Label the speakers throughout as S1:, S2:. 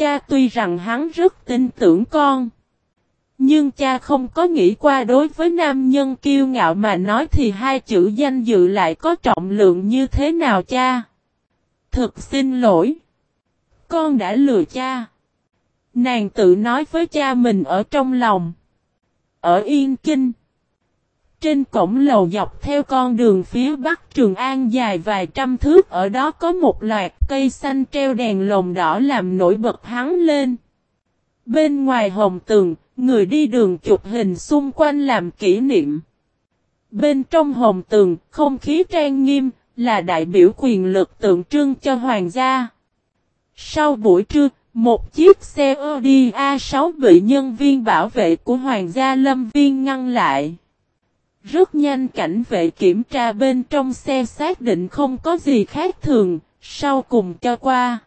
S1: Cha tuy rằng hắn rất tin tưởng con. Nhưng cha không có nghĩ qua đối với nam nhân kiêu ngạo mà nói thì hai chữ danh dự lại có trọng lượng như thế nào cha. Thực xin lỗi. Con đã lừa cha. Nàng tự nói với cha mình ở trong lòng. Ở Yên Kinh. Trên cổng lầu dọc theo con đường phía bắc Trường An dài vài trăm thước ở đó có một loạt cây xanh treo đèn lồng đỏ làm nổi bật hắn lên. Bên ngoài hồng tường, người đi đường chụp hình xung quanh làm kỷ niệm. Bên trong hồng tường, không khí trang nghiêm, là đại biểu quyền lực tượng trưng cho hoàng gia. Sau buổi trưa, một chiếc xe Audi A6 bị nhân viên bảo vệ của hoàng gia lâm viên ngăn lại. Rất nhanh cảnh vệ kiểm tra bên trong xe xác định không có gì khác thường, sau cùng cho qua.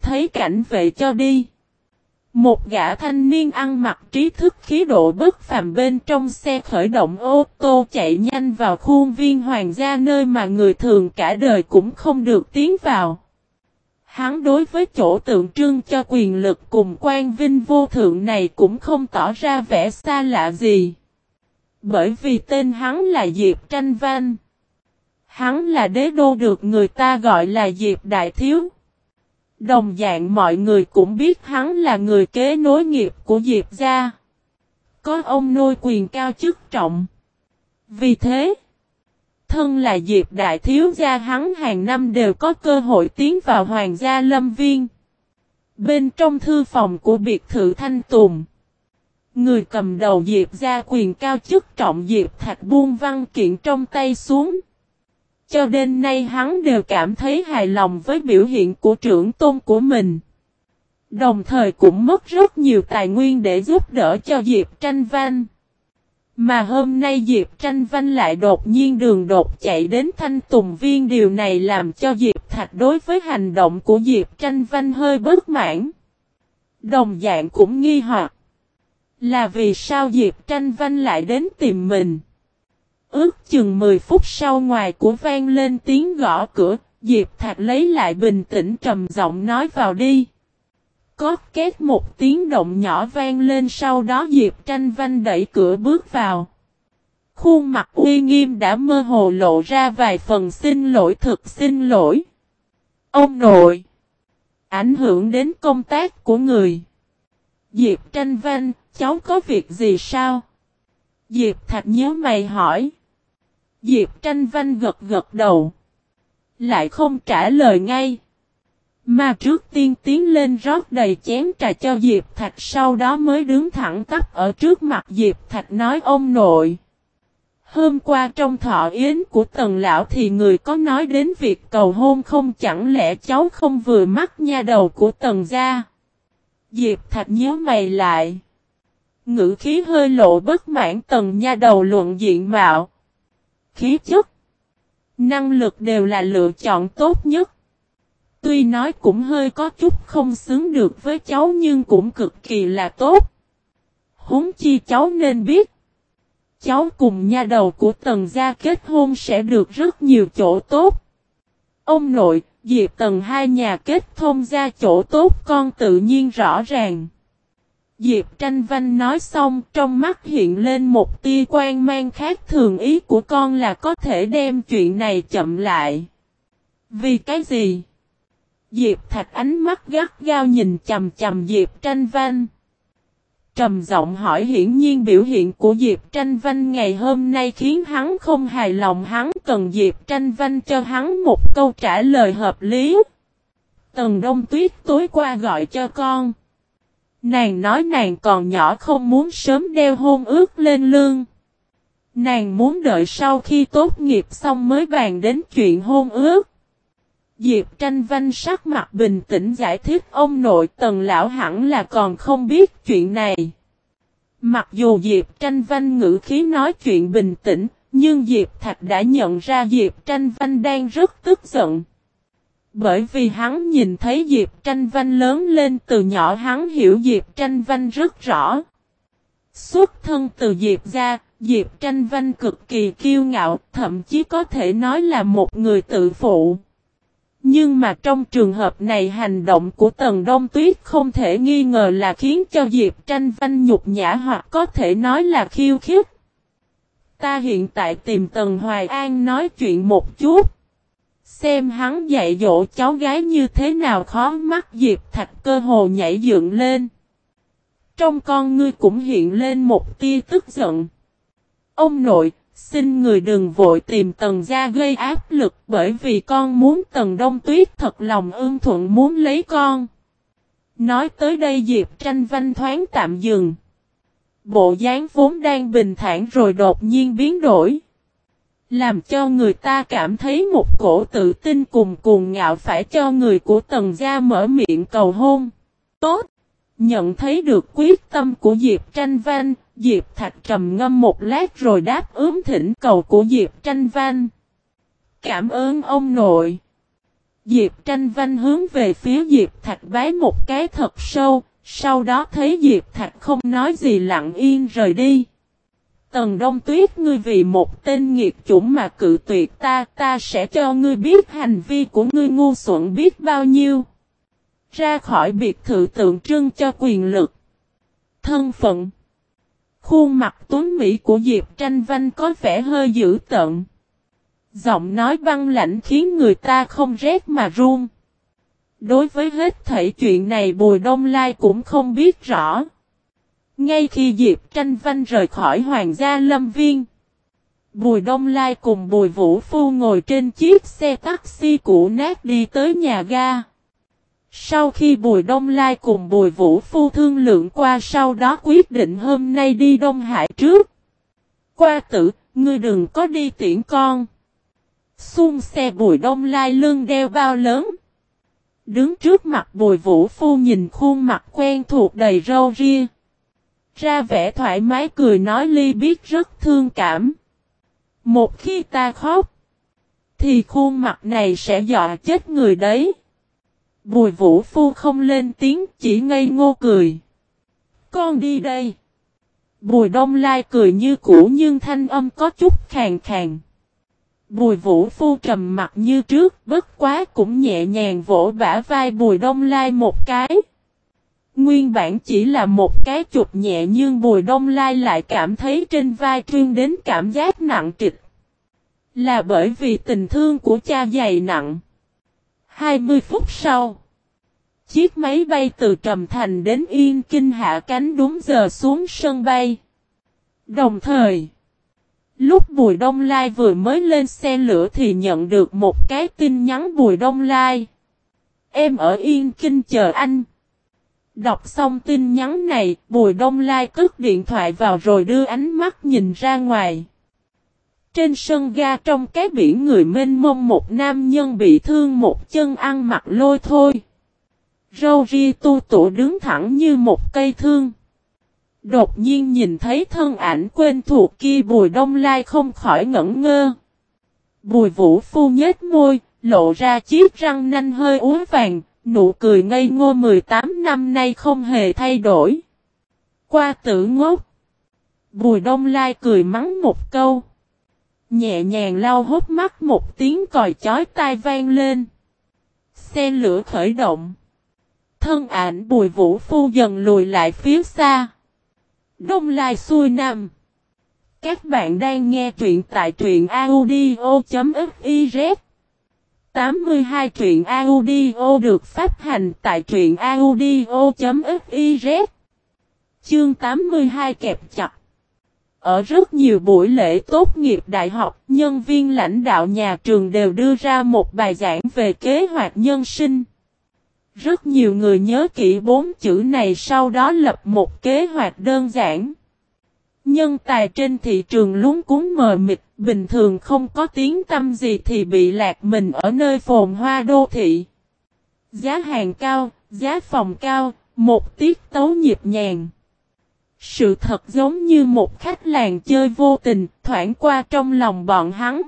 S1: Thấy cảnh vệ cho đi. Một gã thanh niên ăn mặc trí thức khí độ bất phàm bên trong xe khởi động ô tô chạy nhanh vào khuôn viên hoàng gia nơi mà người thường cả đời cũng không được tiến vào. Hắn đối với chỗ tượng trưng cho quyền lực cùng quan vinh vô thượng này cũng không tỏ ra vẻ xa lạ gì. Bởi vì tên hắn là Diệp Tranh Văn. Hắn là đế đô được người ta gọi là Diệp Đại Thiếu. Đồng dạng mọi người cũng biết hắn là người kế nối nghiệp của Diệp gia. Có ông nuôi quyền cao chức trọng. Vì thế, thân là Diệp Đại Thiếu gia hắn hàng năm đều có cơ hội tiến vào Hoàng gia Lâm Viên. Bên trong thư phòng của biệt thự Thanh Tùng. Người cầm đầu Diệp gia quyền cao chức trọng Diệp Thạch buông văn kiện trong tay xuống. Cho đến nay hắn đều cảm thấy hài lòng với biểu hiện của trưởng tôn của mình. Đồng thời cũng mất rất nhiều tài nguyên để giúp đỡ cho Diệp Tranh Văn. Mà hôm nay Diệp Tranh Văn lại đột nhiên đường đột chạy đến Thanh Tùng Viên điều này làm cho Diệp Thạch đối với hành động của Diệp Tranh Văn hơi bất mãn. Đồng dạng cũng nghi hoặc là vì sao Diệp Tranh Văn lại đến tìm mình. Ước chừng 10 phút sau ngoài của vang lên tiếng gõ cửa, Diệp Thạc lấy lại bình tĩnh trầm giọng nói vào đi. Có két một tiếng động nhỏ vang lên sau đó Diệp Tranh Văn đẩy cửa bước vào. Khuôn mặt uy nghiêm đã mơ hồ lộ ra vài phần xin lỗi thực xin lỗi. Ông nội! Ảnh hưởng đến công tác của người. Diệp Tranh Văn, cháu có việc gì sao? Diệp Thạch nhớ mày hỏi. Diệp tranh văn gật gật đầu. Lại không trả lời ngay. Mà trước tiên tiến lên rót đầy chén trà cho Diệp Thạch, sau đó mới đứng thẳng tắp ở trước mặt Diệp Thạch nói ông nội. Hôm qua trong thọ yến của tần lão thì người có nói đến việc cầu hôn không chẳng lẽ cháu không vừa mắt nha đầu của tần gia. Diệp Thạch nhớ mày lại. Ngữ khí hơi lộ bất mãn tần nha đầu luận diện mạo khí chất, năng lực đều là lựa chọn tốt nhất. Tuy nói cũng hơi có chút không xứng được với cháu nhưng cũng cực kỳ là tốt. Huống chi cháu nên biết. Cháu cùng nha đầu của tần gia kết hôn sẽ được rất nhiều chỗ tốt. Ông nội, Diệp tần hai nhà kết thông gia chỗ tốt con tự nhiên rõ ràng. Diệp tranh văn nói xong, trong mắt hiện lên một tia quan mang khác thường ý của con là có thể đem chuyện này chậm lại. Vì cái gì? Diệp thạch ánh mắt gắt gao nhìn chầm chầm Diệp tranh văn. Trầm giọng hỏi hiển nhiên biểu hiện của Diệp Tranh Văn ngày hôm nay khiến hắn không hài lòng, hắn cần Diệp Tranh Văn cho hắn một câu trả lời hợp lý. Tần Đông Tuyết tối qua gọi cho con. Nàng nói nàng còn nhỏ không muốn sớm đeo hôn ước lên lương. Nàng muốn đợi sau khi tốt nghiệp xong mới bàn đến chuyện hôn ước. Diệp tranh văn sắc mặt bình tĩnh giải thích ông nội tần lão hẳn là còn không biết chuyện này. Mặc dù Diệp tranh văn ngữ khí nói chuyện bình tĩnh, nhưng Diệp Thạch đã nhận ra Diệp tranh văn đang rất tức giận. Bởi vì hắn nhìn thấy Diệp Tranh Văn lớn lên từ nhỏ hắn hiểu Diệp Tranh Văn rất rõ. Xuất thân từ Diệp ra, Diệp Tranh Văn cực kỳ kiêu ngạo, thậm chí có thể nói là một người tự phụ. Nhưng mà trong trường hợp này hành động của Tần Đông Tuyết không thể nghi ngờ là khiến cho Diệp Tranh Văn nhục nhã hoặc có thể nói là khiêu khích. Ta hiện tại tìm Tần Hoài An nói chuyện một chút. Xem hắn dạy dỗ cháu gái như thế nào khó mắt Diệp Thạch cơ hồ nhảy dựng lên. Trong con ngươi cũng hiện lên một tia tức giận. Ông nội, xin người đừng vội tìm Tần gia gây áp lực bởi vì con muốn Tần Đông Tuyết thật lòng ương thuận muốn lấy con. Nói tới đây Diệp tranh văn thoáng tạm dừng. Bộ dáng vốn đang bình thản rồi đột nhiên biến đổi. Làm cho người ta cảm thấy một cổ tự tin cùng cuồng ngạo phải cho người của tần gia mở miệng cầu hôn. Tốt! Nhận thấy được quyết tâm của Diệp Tranh Văn, Diệp Thạch trầm ngâm một lát rồi đáp ứng thỉnh cầu của Diệp Tranh Văn. Cảm ơn ông nội. Diệp Tranh Văn hướng về phía Diệp Thạch bái một cái thật sâu, sau đó thấy Diệp Thạch không nói gì lặng yên rời đi. Tần Đông Tuyết ngươi vì một tên nghiệt chủng mà cự tuyệt ta, ta sẽ cho ngươi biết hành vi của ngươi ngu xuẩn biết bao nhiêu. Ra khỏi biệt thự tượng trưng cho quyền lực. Thân phận. Khuôn mặt tuấn Mỹ của Diệp Tranh Văn có vẻ hơi dữ tợn. Giọng nói băng lãnh khiến người ta không rét mà run. Đối với hết thảy chuyện này Bùi Đông Lai cũng không biết rõ. Ngay khi Diệp Tranh Văn rời khỏi Hoàng gia Lâm Viên, Bùi Đông Lai cùng Bùi Vũ Phu ngồi trên chiếc xe taxi cũ nát đi tới nhà ga. Sau khi Bùi Đông Lai cùng Bùi Vũ Phu thương lượng qua sau đó quyết định hôm nay đi Đông Hải trước. Qua tử, ngươi đừng có đi tiễn con. Xung xe Bùi Đông Lai lưng đeo bao lớn. Đứng trước mặt Bùi Vũ Phu nhìn khuôn mặt quen thuộc đầy râu ria. Ra vẻ thoải mái cười nói Ly biết rất thương cảm. Một khi ta khóc, thì khuôn mặt này sẽ dọa chết người đấy. Bùi vũ phu không lên tiếng chỉ ngây ngô cười. Con đi đây. Bùi đông lai cười như cũ nhưng thanh âm có chút khàn khàn. Bùi vũ phu trầm mặt như trước bất quá cũng nhẹ nhàng vỗ bả vai bùi đông lai một cái. Nguyên bản chỉ là một cái chụp nhẹ nhưng Bùi Đông Lai lại cảm thấy trên vai trương đến cảm giác nặng trịch. Là bởi vì tình thương của cha dày nặng. 20 phút sau, chiếc máy bay từ Trầm Thành đến Yên Kinh hạ cánh đúng giờ xuống sân bay. Đồng thời, lúc Bùi Đông Lai vừa mới lên xe lửa thì nhận được một cái tin nhắn Bùi Đông Lai. Em ở Yên Kinh chờ anh. Đọc xong tin nhắn này, Bùi Đông Lai cất điện thoại vào rồi đưa ánh mắt nhìn ra ngoài. Trên sân ga trong cái biển người mênh mông một nam nhân bị thương một chân ăn mặc lôi thôi. Râu ri tu tụ đứng thẳng như một cây thương. Đột nhiên nhìn thấy thân ảnh quen thuộc kia Bùi Đông Lai không khỏi ngẩn ngơ. Bùi Vũ Phu nhếch môi, lộ ra chiếc răng nanh hơi uống vàng, Nụ cười ngây ngô 18 năm nay không hề thay đổi. Qua tử ngốc. Bùi đông lai cười mắng một câu. Nhẹ nhàng lau hốt mắt một tiếng còi chói tai vang lên. Xe lửa khởi động. Thân ảnh bùi vũ phu dần lùi lại phía xa. Đông lai xuôi nằm. Các bạn đang nghe truyện tại truyện audio.fif 82 truyện audio được phát hành tại truyện audio.fiz Chương 82 kẹp chặt Ở rất nhiều buổi lễ tốt nghiệp đại học, nhân viên lãnh đạo nhà trường đều đưa ra một bài giảng về kế hoạch nhân sinh. Rất nhiều người nhớ kỹ bốn chữ này sau đó lập một kế hoạch đơn giản. Nhân tài trên thị trường lúng cuốn mờ mịt, bình thường không có tiếng tâm gì thì bị lạc mình ở nơi phồn hoa đô thị. Giá hàng cao, giá phòng cao, một tiết tấu nhịp nhàng. Sự thật giống như một khách làng chơi vô tình, thoảng qua trong lòng bọn hắn.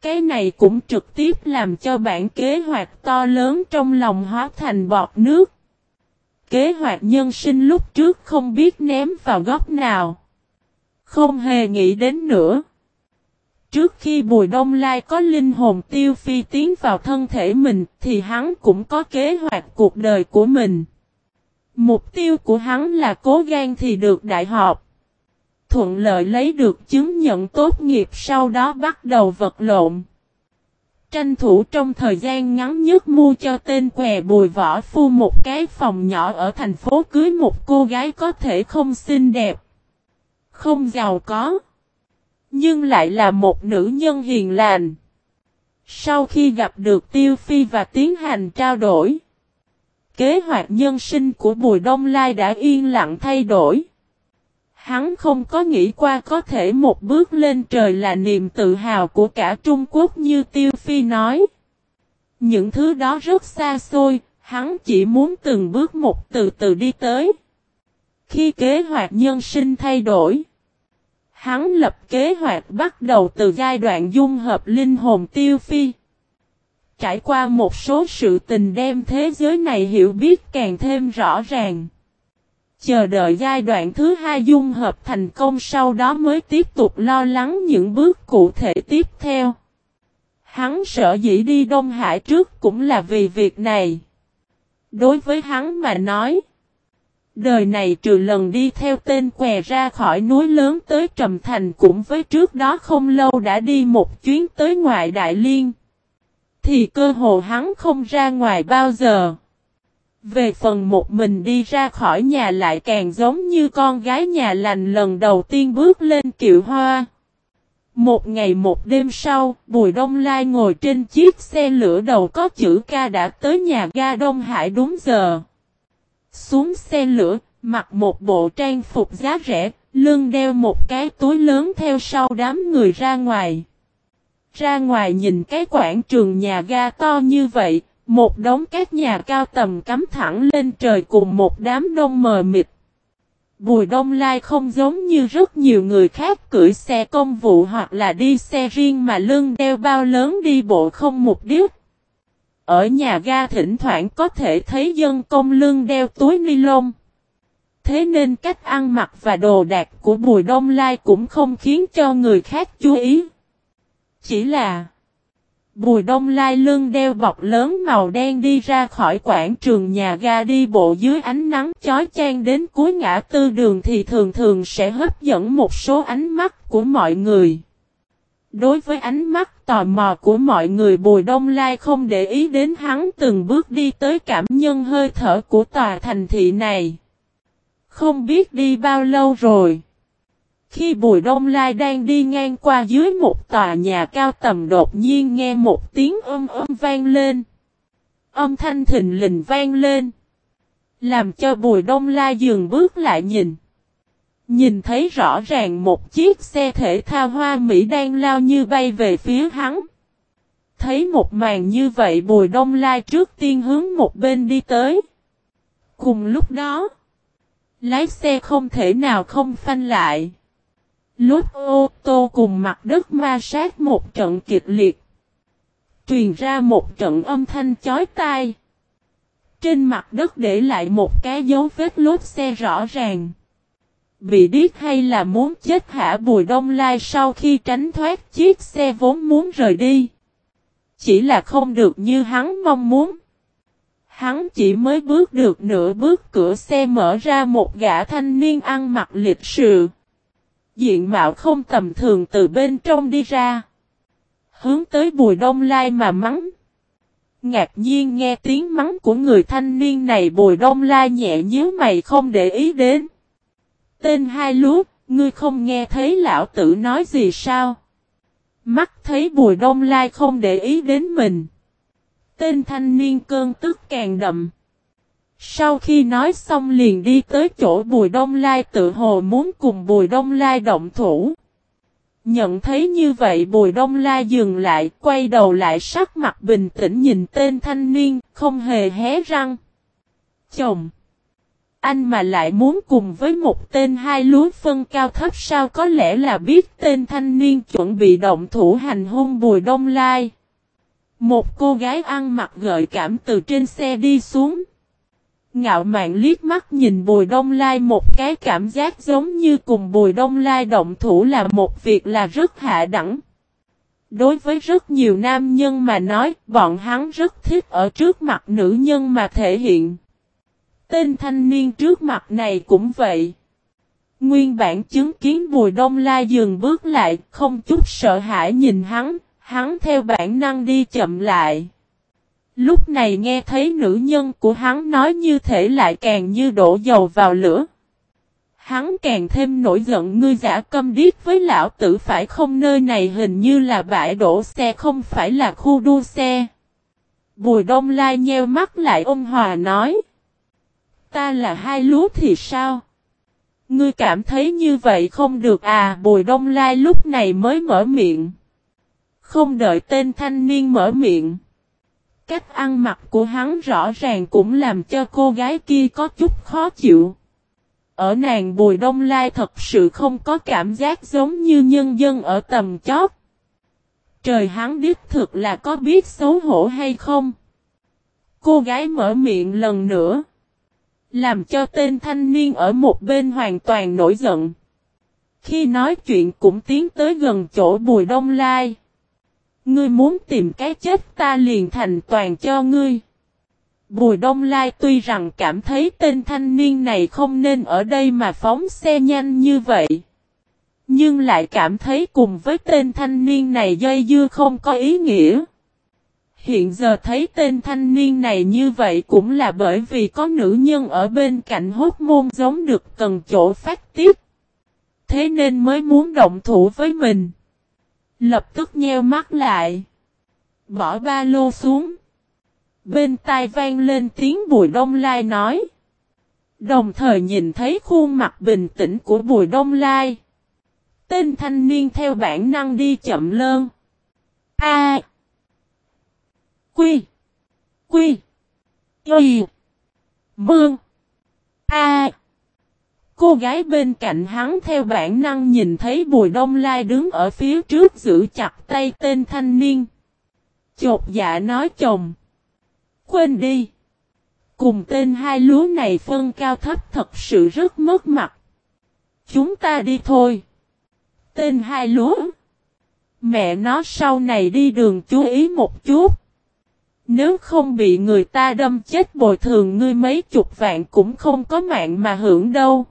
S1: Cái này cũng trực tiếp làm cho bản kế hoạch to lớn trong lòng hóa thành bọt nước. Kế hoạch nhân sinh lúc trước không biết ném vào góc nào. Không hề nghĩ đến nữa. Trước khi Bùi Đông Lai có linh hồn tiêu phi tiến vào thân thể mình, thì hắn cũng có kế hoạch cuộc đời của mình. Mục tiêu của hắn là cố gan thì được đại học. Thuận lợi lấy được chứng nhận tốt nghiệp sau đó bắt đầu vật lộn. Tranh thủ trong thời gian ngắn nhất mua cho tên què bùi võ phu một cái phòng nhỏ ở thành phố cưới một cô gái có thể không xinh đẹp. Không giàu có. Nhưng lại là một nữ nhân hiền lành. Sau khi gặp được Tiêu Phi và tiến hành trao đổi. Kế hoạch nhân sinh của Bùi Đông Lai đã yên lặng thay đổi. Hắn không có nghĩ qua có thể một bước lên trời là niềm tự hào của cả Trung Quốc như Tiêu Phi nói. Những thứ đó rất xa xôi, hắn chỉ muốn từng bước một từ từ đi tới. Khi kế hoạch nhân sinh thay đổi, hắn lập kế hoạch bắt đầu từ giai đoạn dung hợp linh hồn Tiêu Phi. Trải qua một số sự tình đem thế giới này hiểu biết càng thêm rõ ràng. Chờ đợi giai đoạn thứ hai dung hợp thành công sau đó mới tiếp tục lo lắng những bước cụ thể tiếp theo. Hắn sợ dĩ đi Đông Hải trước cũng là vì việc này. Đối với hắn mà nói. Đời này trừ lần đi theo tên què ra khỏi núi lớn tới Trầm Thành cũng với trước đó không lâu đã đi một chuyến tới ngoại Đại Liên. Thì cơ hồ hắn không ra ngoài bao giờ. Về phần một mình đi ra khỏi nhà lại càng giống như con gái nhà lành lần đầu tiên bước lên kiệu hoa. Một ngày một đêm sau, Bùi Đông Lai ngồi trên chiếc xe lửa đầu có chữ ca đã tới nhà ga Đông Hải đúng giờ. Xuống xe lửa, mặc một bộ trang phục giá rẻ, lưng đeo một cái túi lớn theo sau đám người ra ngoài. Ra ngoài nhìn cái quảng trường nhà ga to như vậy, một đống các nhà cao tầm cắm thẳng lên trời cùng một đám đông mờ mịt. Bùi Đông Lai không giống như rất nhiều người khác cưỡi xe công vụ hoặc là đi xe riêng mà lưng đeo bao lớn đi bộ không mục đích. Ở nhà ga thỉnh thoảng có thể thấy dân công lương đeo túi ni lông. Thế nên cách ăn mặc và đồ đạc của Bùi Đông Lai cũng không khiến cho người khác chú ý. Chỉ là, Bùi đông lai lưng đeo bọc lớn màu đen đi ra khỏi quảng trường nhà ga đi bộ dưới ánh nắng chói chang đến cuối ngã tư đường thì thường thường sẽ hấp dẫn một số ánh mắt của mọi người. Đối với ánh mắt tò mò của mọi người, Bùi Đông Lai không để ý đến hắn từng bước đi tới cảm nhân hơi thở của tòa thành thị này. Không biết đi bao lâu rồi. Khi Bùi Đông Lai đang đi ngang qua dưới một tòa nhà cao tầm đột nhiên nghe một tiếng âm âm vang lên. Âm thanh thịnh lình vang lên. Làm cho Bùi Đông Lai dừng bước lại nhìn. Nhìn thấy rõ ràng một chiếc xe thể thao hoa Mỹ đang lao như bay về phía hắn. Thấy một màn như vậy Bùi Đông Lai trước tiên hướng một bên đi tới. Cùng lúc đó, lái xe không thể nào không phanh lại. Lúc ô tô cùng mặt đất ma sát một trận kịch liệt. Truyền ra một trận âm thanh chói tai. Trên mặt đất để lại một cái dấu vết lốp xe rõ ràng. Bị điếc hay là muốn chết hả Bùi Đông Lai sau khi tránh thoát chiếc xe vốn muốn rời đi. Chỉ là không được như hắn mong muốn. Hắn chỉ mới bước được nửa bước cửa xe mở ra một gã thanh niên ăn mặc lịch sự diện mạo không tầm thường từ bên trong đi ra. Hướng tới bùi đông lai mà mắng. Ngạc nhiên nghe tiếng mắng của người thanh niên này bùi đông lai nhẹ nhíu mày không để ý đến. Tên hai lúa, ngươi không nghe thấy lão tử nói gì sao? Mắt thấy bùi đông lai không để ý đến mình. Tên thanh niên cơn tức càng đậm. Sau khi nói xong liền đi tới chỗ Bùi Đông Lai tự hồ muốn cùng Bùi Đông Lai động thủ. Nhận thấy như vậy Bùi Đông Lai dừng lại, quay đầu lại sắc mặt bình tĩnh nhìn tên thanh niên, không hề hé răng. Chồng! Anh mà lại muốn cùng với một tên hai lúa phân cao thấp sao có lẽ là biết tên thanh niên chuẩn bị động thủ hành hung Bùi Đông Lai. Một cô gái ăn mặc gợi cảm từ trên xe đi xuống. Ngạo mạn liếc mắt nhìn Bùi Đông Lai một cái cảm giác giống như cùng Bùi Đông Lai động thủ là một việc là rất hạ đẳng. Đối với rất nhiều nam nhân mà nói, bọn hắn rất thích ở trước mặt nữ nhân mà thể hiện. Tên thanh niên trước mặt này cũng vậy. Nguyên bản chứng kiến Bùi Đông Lai dừng bước lại, không chút sợ hãi nhìn hắn, hắn theo bản năng đi chậm lại. Lúc này nghe thấy nữ nhân của hắn nói như thể lại càng như đổ dầu vào lửa. Hắn càng thêm nổi giận ngươi giả câm điếc với lão tử phải không nơi này hình như là bãi đổ xe không phải là khu đua xe. Bùi đông lai nheo mắt lại ông Hòa nói. Ta là hai lúa thì sao? Ngươi cảm thấy như vậy không được à bùi đông lai lúc này mới mở miệng. Không đợi tên thanh niên mở miệng. Cách ăn mặc của hắn rõ ràng cũng làm cho cô gái kia có chút khó chịu. Ở nàng Bùi Đông Lai thật sự không có cảm giác giống như nhân dân ở tầm chót. Trời hắn đích thực là có biết xấu hổ hay không? Cô gái mở miệng lần nữa. Làm cho tên thanh niên ở một bên hoàn toàn nổi giận. Khi nói chuyện cũng tiến tới gần chỗ Bùi Đông Lai. Ngươi muốn tìm cái chết ta liền thành toàn cho ngươi. Bùi Đông Lai tuy rằng cảm thấy tên thanh niên này không nên ở đây mà phóng xe nhanh như vậy. Nhưng lại cảm thấy cùng với tên thanh niên này dây dưa không có ý nghĩa. Hiện giờ thấy tên thanh niên này như vậy cũng là bởi vì có nữ nhân ở bên cạnh hốt môn giống được cần chỗ phát tiết, Thế nên mới muốn động thủ với mình. Lập tức nheo mắt lại. Bỏ ba lô xuống. Bên tai vang lên tiếng Bùi Đông Lai nói. Đồng thời nhìn thấy khuôn mặt bình tĩnh của Bùi Đông Lai. Tên thanh niên theo bản năng đi chậm lơn. A. Quy. Quy. Y. Bương. A. Cô gái bên cạnh hắn theo bản năng nhìn thấy Bùi Đông Lai đứng ở phía trước giữ chặt tay tên thanh niên. Chột dạ nói chồng. Quên đi. Cùng tên hai lúa này phân cao thấp thật sự rất mất mặt. Chúng ta đi thôi. Tên hai lúa. Mẹ nó sau này đi đường chú ý một chút. Nếu không bị người ta đâm chết bồi thường ngươi mấy chục vạn cũng không có mạng mà hưởng đâu.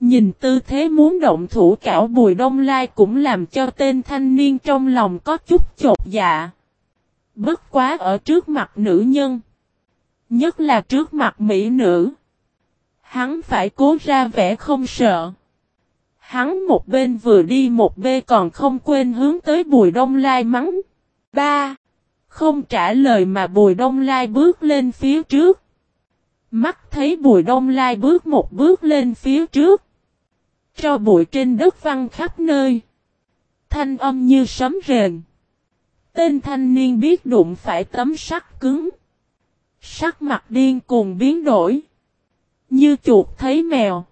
S1: Nhìn tư thế muốn động thủ cảo bùi đông lai cũng làm cho tên thanh niên trong lòng có chút chột dạ. Bất quá ở trước mặt nữ nhân. Nhất là trước mặt mỹ nữ. Hắn phải cố ra vẻ không sợ. Hắn một bên vừa đi một bên còn không quên hướng tới bùi đông lai mắng. Ba. Không trả lời mà bùi đông lai bước lên phía trước. Mắt thấy bùi đông lai bước một bước lên phía trước. Cho bụi trên đất văng khắp nơi. Thanh âm như sấm rền. Tên thanh niên biết đụng phải tấm sắt cứng. Sắc mặt điên cuồng biến đổi. Như chuột thấy mèo.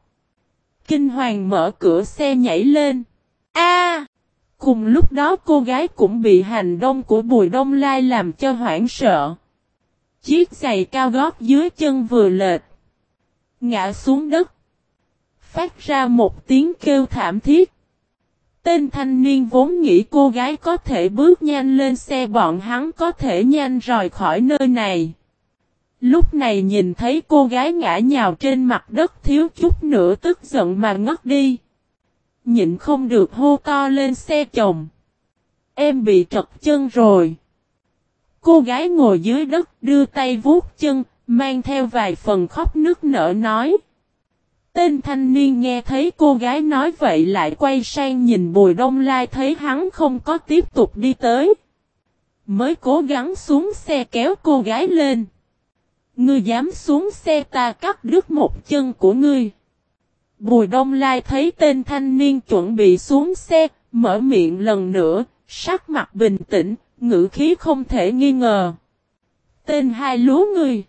S1: Kinh hoàng mở cửa xe nhảy lên. A! Cùng lúc đó cô gái cũng bị hành động của Bùi Đông Lai làm cho hoảng sợ. Chiếc giày cao gót dưới chân vừa lệch. Ngã xuống đất. Phát ra một tiếng kêu thảm thiết. Tên thanh niên vốn nghĩ cô gái có thể bước nhanh lên xe, bọn hắn có thể nhanh rời khỏi nơi này. Lúc này nhìn thấy cô gái ngã nhào trên mặt đất, thiếu chút nữa tức giận mà ngất đi. Nhịn không được hô to lên xe chồng. Em bị trật chân rồi. Cô gái ngồi dưới đất đưa tay vuốt chân, mang theo vài phần khóc nước nở nói. Tên thanh niên nghe thấy cô gái nói vậy lại quay sang nhìn Bùi Đông Lai thấy hắn không có tiếp tục đi tới. Mới cố gắng xuống xe kéo cô gái lên. Ngươi dám xuống xe ta cắt đứt một chân của ngươi. Bùi Đông Lai thấy tên thanh niên chuẩn bị xuống xe, mở miệng lần nữa, sắc mặt bình tĩnh, ngữ khí không thể nghi ngờ. Tên hai lúa người,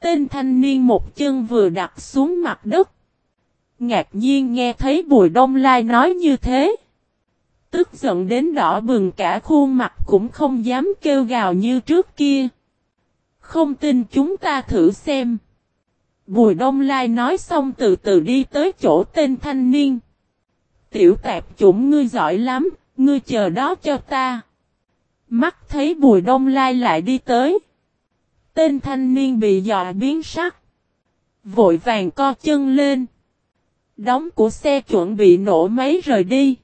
S1: Tên thanh niên một chân vừa đặt xuống mặt đất. Ngạc nhiên nghe thấy Bùi Đông Lai nói như thế. Tức giận đến đỏ bừng cả khuôn mặt cũng không dám kêu gào như trước kia. Không tin chúng ta thử xem. Bùi Đông Lai nói xong từ từ đi tới chỗ tên thanh niên. Tiểu tạp chủng ngươi giỏi lắm, ngươi chờ đó cho ta. Mắt thấy Bùi Đông Lai lại đi tới. Tên thanh niên bị dọa biến sắc. Vội vàng co chân lên. Đóng của xe chuẩn bị nổ máy rời đi.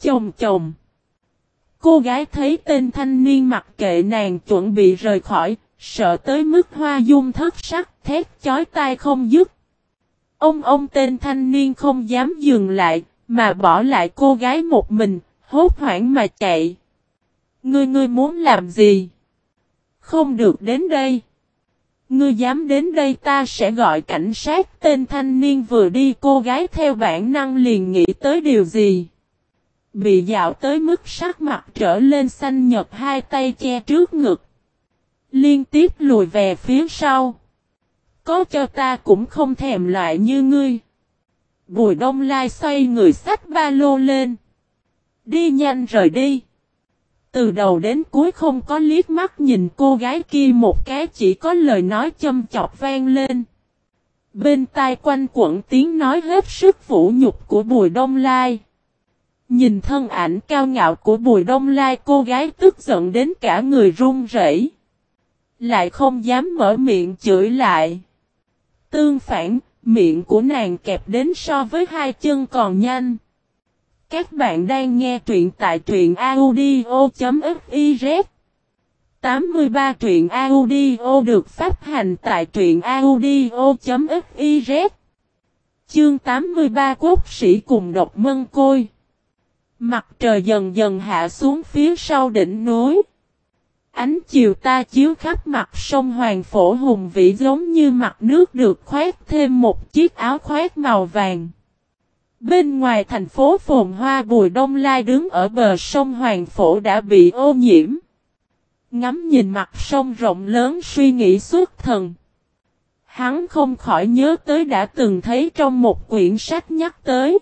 S1: Chồng chồng. Cô gái thấy tên thanh niên mặc kệ nàng chuẩn bị rời khỏi, sợ tới mức hoa dung thất sắc, thét chói tai không dứt. Ông ông tên thanh niên không dám dừng lại, mà bỏ lại cô gái một mình, hốt hoảng mà chạy. Ngươi ngươi muốn làm gì? Không được đến đây. Ngươi dám đến đây ta sẽ gọi cảnh sát tên thanh niên vừa đi cô gái theo bản năng liền nghĩ tới điều gì. Bị dạo tới mức sắc mặt trở lên xanh nhật hai tay che trước ngực. Liên tiếp lùi về phía sau. Có cho ta cũng không thèm loại như ngươi. Bùi đông lai xoay người sách ba lô lên. Đi nhanh rời đi. Từ đầu đến cuối không có liếc mắt nhìn cô gái kia một cái chỉ có lời nói châm chọc vang lên. Bên tai quanh quẩn tiếng nói hết sức vũ nhục của Bùi Đông Lai. Nhìn thân ảnh cao ngạo của Bùi Đông Lai cô gái tức giận đến cả người run rẩy, lại không dám mở miệng chửi lại. Tương phản, miệng của nàng kẹp đến so với hai chân còn nhanh. Các bạn đang nghe truyện tại truyện audio.fiz 83 truyện audio được phát hành tại truyện audio.fiz Chương 83 Quốc sĩ cùng độc mân côi Mặt trời dần dần hạ xuống phía sau đỉnh núi. Ánh chiều ta chiếu khắp mặt sông Hoàng Phổ hùng vĩ giống như mặt nước được khoét thêm một chiếc áo khoét màu vàng. Bên ngoài thành phố phồn hoa Bùi Đông Lai đứng ở bờ sông Hoàng Phổ đã bị ô nhiễm. Ngắm nhìn mặt sông rộng lớn suy nghĩ suốt thần. Hắn không khỏi nhớ tới đã từng thấy trong một quyển sách nhắc tới.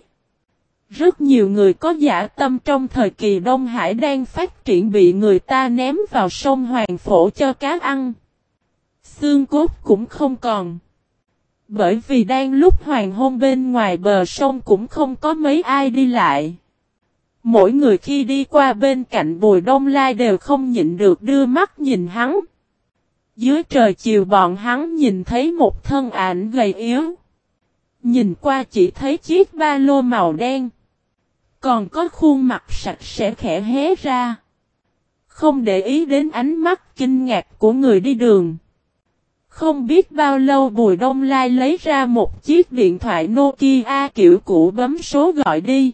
S1: Rất nhiều người có giả tâm trong thời kỳ Đông Hải đang phát triển bị người ta ném vào sông Hoàng Phổ cho cá ăn. Xương cốt cũng không còn. Bởi vì đang lúc hoàng hôn bên ngoài bờ sông cũng không có mấy ai đi lại. Mỗi người khi đi qua bên cạnh bùi đông lai đều không nhịn được đưa mắt nhìn hắn. Dưới trời chiều bọn hắn nhìn thấy một thân ảnh gầy yếu. Nhìn qua chỉ thấy chiếc ba lô màu đen. Còn có khuôn mặt sạch sẽ khẽ hé ra. Không để ý đến ánh mắt kinh ngạc của người đi đường. Không biết bao lâu Bùi Đông Lai lấy ra một chiếc điện thoại Nokia kiểu cũ bấm số gọi đi.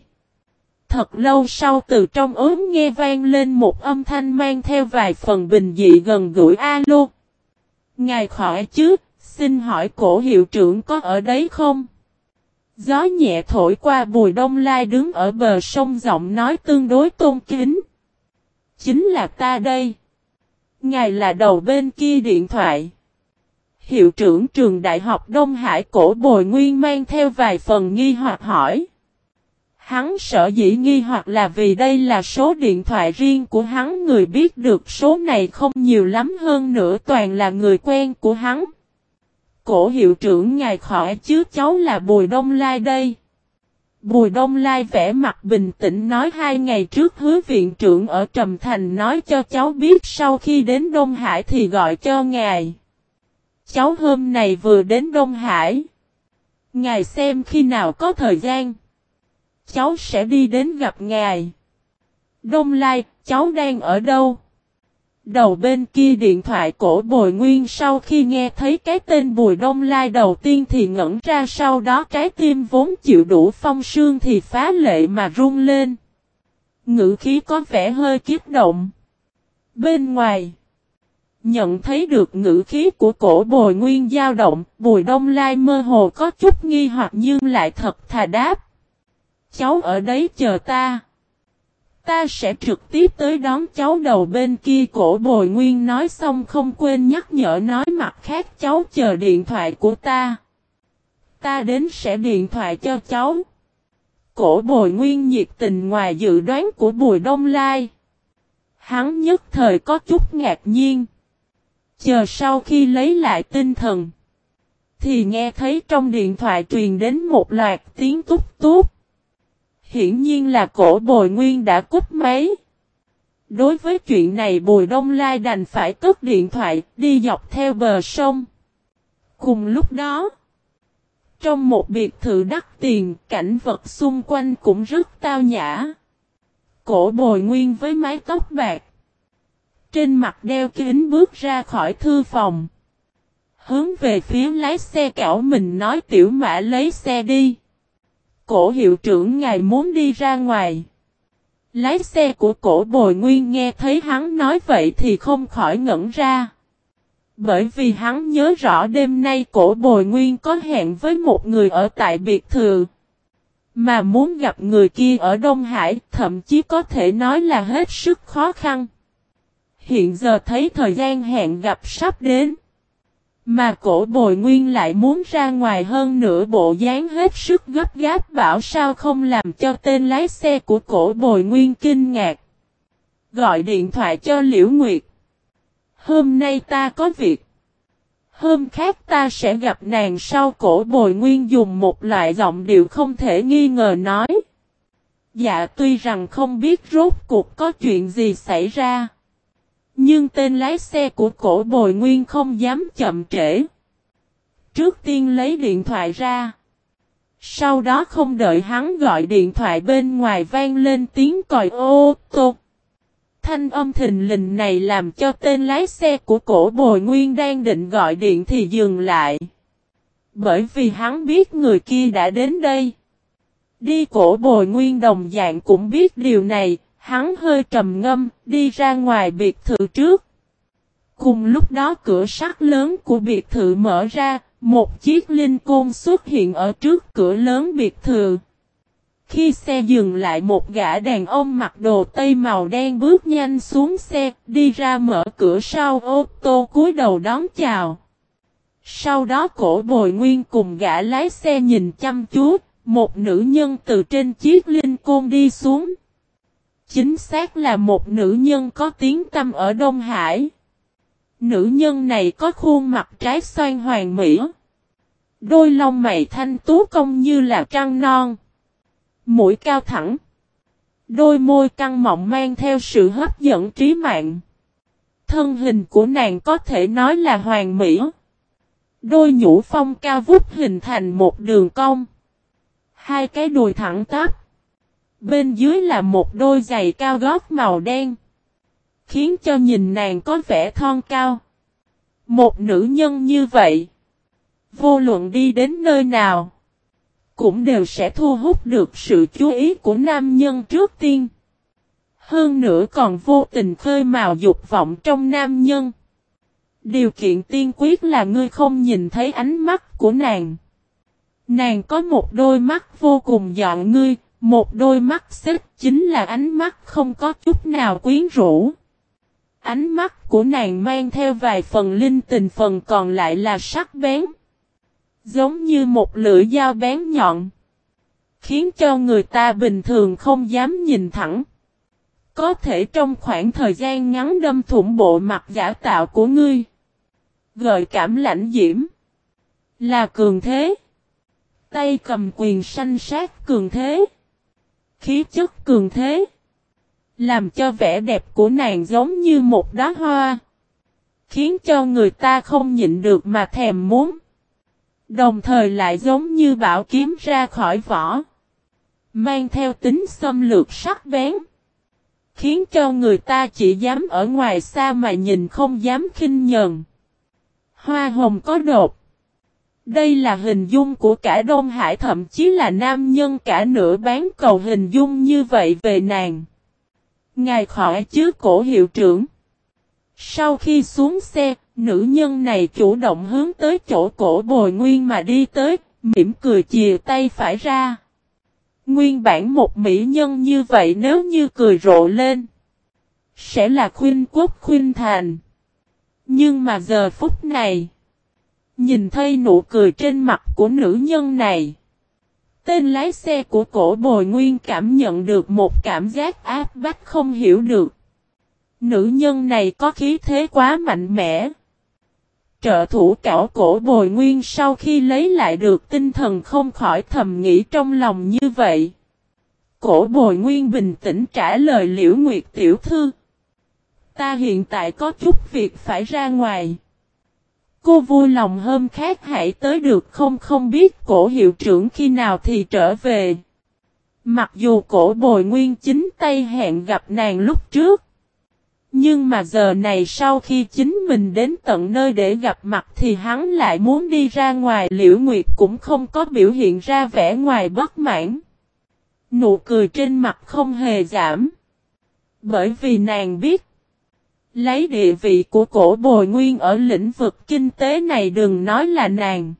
S1: Thật lâu sau từ trong ốm nghe vang lên một âm thanh mang theo vài phần bình dị gần gũi alo. Ngài khỏi chứ, xin hỏi cổ hiệu trưởng có ở đấy không? Gió nhẹ thổi qua bùi đông lai đứng ở bờ sông giọng nói tương đối tôn kính. Chính là ta đây. Ngài là đầu bên kia điện thoại. Hiệu trưởng trường Đại học Đông Hải cổ bồi nguyên mang theo vài phần nghi hoặc hỏi. Hắn sợ dĩ nghi hoặc là vì đây là số điện thoại riêng của hắn, người biết được số này không nhiều lắm hơn nữa toàn là người quen của hắn. Cổ hiệu trưởng ngài khỏi chứ cháu là Bùi Đông Lai đây. Bùi Đông Lai vẽ mặt bình tĩnh nói hai ngày trước hứa viện trưởng ở Trầm Thành nói cho cháu biết sau khi đến Đông Hải thì gọi cho ngài. Cháu hôm nay vừa đến Đông Hải. Ngài xem khi nào có thời gian. Cháu sẽ đi đến gặp ngài. Đông Lai, cháu đang ở đâu? Đầu bên kia điện thoại cổ bồi nguyên sau khi nghe thấy cái tên Bùi Đông Lai đầu tiên thì ngẩn ra sau đó trái tim vốn chịu đủ phong sương thì phá lệ mà run lên. Ngữ khí có vẻ hơi kiếp động. Bên ngoài, nhận thấy được ngữ khí của cổ bồi nguyên dao động, Bùi Đông Lai mơ hồ có chút nghi hoặc nhưng lại thật thà đáp. Cháu ở đấy chờ ta. Ta sẽ trực tiếp tới đón cháu đầu bên kia, cổ bồi nguyên nói xong không quên nhắc nhở nói mặt khác, cháu chờ điện thoại của ta. Ta đến sẽ điện thoại cho cháu. Cổ bồi nguyên nhiệt tình ngoài dự đoán của Bùi Đông Lai. Hắn nhất thời có chút ngạc nhiên. Chờ sau khi lấy lại tinh thần. Thì nghe thấy trong điện thoại truyền đến một loạt tiếng túc túc. Hiển nhiên là cổ bồi nguyên đã cúp máy. Đối với chuyện này Bùi Đông Lai đành phải cất điện thoại đi dọc theo bờ sông. Cùng lúc đó, trong một biệt thự đắt tiền, cảnh vật xung quanh cũng rất tao nhã. Cổ bồi nguyên với mái tóc bạc. Trên mặt đeo kính bước ra khỏi thư phòng. Hướng về phía lái xe cảo mình nói tiểu mã lấy xe đi. Cổ hiệu trưởng ngài muốn đi ra ngoài. Lái xe của cổ bồi nguyên nghe thấy hắn nói vậy thì không khỏi ngẩn ra. Bởi vì hắn nhớ rõ đêm nay cổ bồi nguyên có hẹn với một người ở tại biệt thự. Mà muốn gặp người kia ở Đông Hải, thậm chí có thể nói là hết sức khó khăn. Hiện giờ thấy thời gian hẹn gặp sắp đến. Mà cổ bồi nguyên lại muốn ra ngoài hơn nửa bộ dáng hết sức gấp gáp bảo sao không làm cho tên lái xe của cổ bồi nguyên kinh ngạc. Gọi điện thoại cho Liễu Nguyệt. Hôm nay ta có việc. Hôm khác ta sẽ gặp nàng sau cổ bồi nguyên dùng một loại giọng điệu không thể nghi ngờ nói. Dạ tuy rằng không biết rốt cuộc có chuyện gì xảy ra. Nhưng tên lái xe của cổ bồi nguyên không dám chậm trễ. Trước tiên lấy điện thoại ra. Sau đó không đợi hắn gọi điện thoại bên ngoài vang lên tiếng còi ô tô. Thanh âm thình lình này làm cho tên lái xe của cổ bồi nguyên đang định gọi điện thì dừng lại. Bởi vì hắn biết người kia đã đến đây. Đi cổ bồi nguyên đồng dạng cũng biết điều này, Hắn hơi trầm ngâm, đi ra ngoài biệt thự trước. Cùng lúc đó cửa sắt lớn của biệt thự mở ra, một chiếc linh côn xuất hiện ở trước cửa lớn biệt thự. Khi xe dừng lại một gã đàn ông mặc đồ tây màu đen bước nhanh xuống xe, đi ra mở cửa sau ô tô cúi đầu đón chào. Sau đó cổ bồi nguyên cùng gã lái xe nhìn chăm chú, một nữ nhân từ trên chiếc linh côn đi xuống. Chính xác là một nữ nhân có tiếng tâm ở Đông Hải. Nữ nhân này có khuôn mặt trái xoan hoàng mỹ. Đôi lông mày thanh tú công như là trăng non. Mũi cao thẳng. Đôi môi căng mọng mang theo sự hấp dẫn trí mạng. Thân hình của nàng có thể nói là hoàng mỹ. Đôi nhũ phong cao vút hình thành một đường cong. Hai cái đùi thẳng tắp. Bên dưới là một đôi giày cao gót màu đen. Khiến cho nhìn nàng có vẻ thon cao. Một nữ nhân như vậy. Vô luận đi đến nơi nào. Cũng đều sẽ thu hút được sự chú ý của nam nhân trước tiên. Hơn nữa còn vô tình khơi mào dục vọng trong nam nhân. Điều kiện tiên quyết là ngươi không nhìn thấy ánh mắt của nàng. Nàng có một đôi mắt vô cùng dọn ngươi, một đôi mắt xếp chính là ánh mắt không có chút nào quyến rũ. Ánh mắt của nàng mang theo vài phần linh tình phần còn lại là sắc bén. Giống như một lưỡi dao bén nhọn. Khiến cho người ta bình thường không dám nhìn thẳng. Có thể trong khoảng thời gian ngắn đâm thủng bộ mặt giả tạo của ngươi. Gợi cảm lãnh diễm. Là cường thế. Tay cầm quyền sanh sát cường thế khí chất cường thế. Làm cho vẻ đẹp của nàng giống như một đóa hoa. Khiến cho người ta không nhịn được mà thèm muốn. Đồng thời lại giống như bảo kiếm ra khỏi vỏ. Mang theo tính xâm lược sắc bén. Khiến cho người ta chỉ dám ở ngoài xa mà nhìn không dám khinh nhờn. Hoa hồng có đột. Đây là hình dung của cả Đông Hải thậm chí là nam nhân cả nửa bán cầu hình dung như vậy về nàng. Ngài khỏi chứ cổ hiệu trưởng. Sau khi xuống xe, nữ nhân này chủ động hướng tới chỗ cổ bồi nguyên mà đi tới, mỉm cười chìa tay phải ra. Nguyên bản một mỹ nhân như vậy nếu như cười rộ lên, sẽ là khuyên quốc khuyên thành. Nhưng mà giờ phút này, Nhìn thấy nụ cười trên mặt của nữ nhân này. Tên lái xe của cổ bồi nguyên cảm nhận được một cảm giác áp bách không hiểu được. Nữ nhân này có khí thế quá mạnh mẽ. Trợ thủ cảo cổ bồi nguyên sau khi lấy lại được tinh thần không khỏi thầm nghĩ trong lòng như vậy. Cổ bồi nguyên bình tĩnh trả lời liễu nguyệt tiểu thư. Ta hiện tại có chút việc phải ra ngoài. Cô vui lòng hôm khác hãy tới được không không biết cổ hiệu trưởng khi nào thì trở về. Mặc dù cổ bồi nguyên chính tay hẹn gặp nàng lúc trước. Nhưng mà giờ này sau khi chính mình đến tận nơi để gặp mặt thì hắn lại muốn đi ra ngoài, liễu nguyệt cũng không có biểu hiện ra vẻ ngoài bất mãn. Nụ cười trên mặt không hề giảm. Bởi vì nàng biết. Lấy địa vị của cổ bồi nguyên ở lĩnh vực kinh tế này đừng nói là nàng.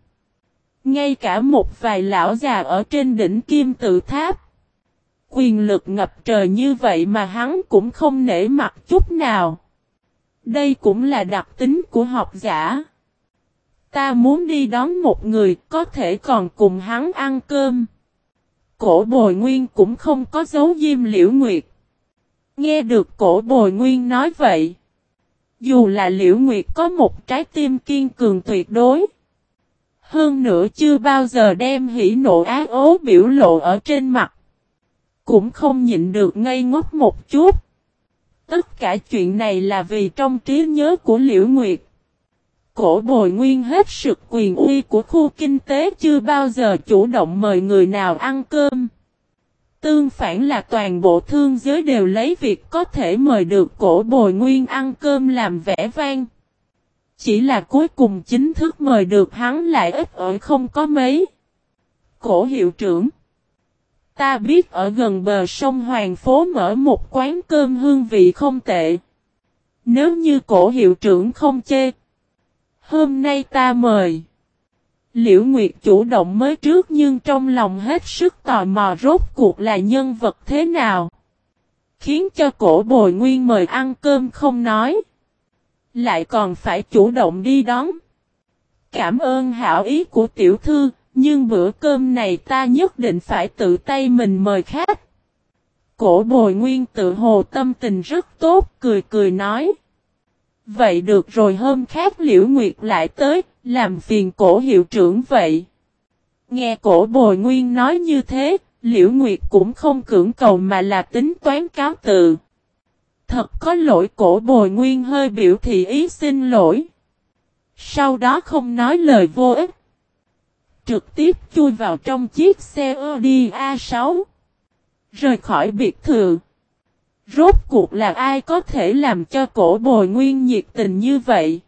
S1: Ngay cả một vài lão già ở trên đỉnh kim tự tháp. Quyền lực ngập trời như vậy mà hắn cũng không nể mặt chút nào. Đây cũng là đặc tính của học giả. Ta muốn đi đón một người có thể còn cùng hắn ăn cơm. Cổ bồi nguyên cũng không có dấu diêm liễu nguyệt. Nghe được cổ bồi nguyên nói vậy. Dù là liễu nguyệt có một trái tim kiên cường tuyệt đối. Hơn nữa chưa bao giờ đem hỉ nộ ác ố biểu lộ ở trên mặt. Cũng không nhịn được ngây ngốc một chút. Tất cả chuyện này là vì trong trí nhớ của Liễu Nguyệt. Cổ bồi nguyên hết sực quyền uy của khu kinh tế chưa bao giờ chủ động mời người nào ăn cơm. Tương phản là toàn bộ thương giới đều lấy việc có thể mời được cổ bồi nguyên ăn cơm làm vẻ vang. Chỉ là cuối cùng chính thức mời được hắn lại ít ở không có mấy. Cổ hiệu trưởng, Ta biết ở gần bờ sông Hoàng Phố mở một quán cơm hương vị không tệ. Nếu như cổ hiệu trưởng không chê. Hôm nay ta mời. Liễu Nguyệt chủ động mới trước nhưng trong lòng hết sức tò mò rốt cuộc là nhân vật thế nào. Khiến cho cổ bồi nguyên mời ăn cơm không nói. Lại còn phải chủ động đi đón. Cảm ơn hảo ý của tiểu thư, nhưng bữa cơm này ta nhất định phải tự tay mình mời khách. Cổ bồi nguyên tự hồ tâm tình rất tốt, cười cười nói. Vậy được rồi hôm khác Liễu Nguyệt lại tới, làm phiền cổ hiệu trưởng vậy. Nghe cổ bồi nguyên nói như thế, Liễu Nguyệt cũng không cưỡng cầu mà là tính toán cáo tự. Thật có lỗi cổ bồi nguyên hơi biểu thị ý xin lỗi. Sau đó không nói lời vô ích trực tiếp chui vào trong chiếc xe Audi A6. Rời khỏi biệt thự. Rốt cuộc là ai có thể làm cho cổ bồi nguyên nhiệt tình như vậy?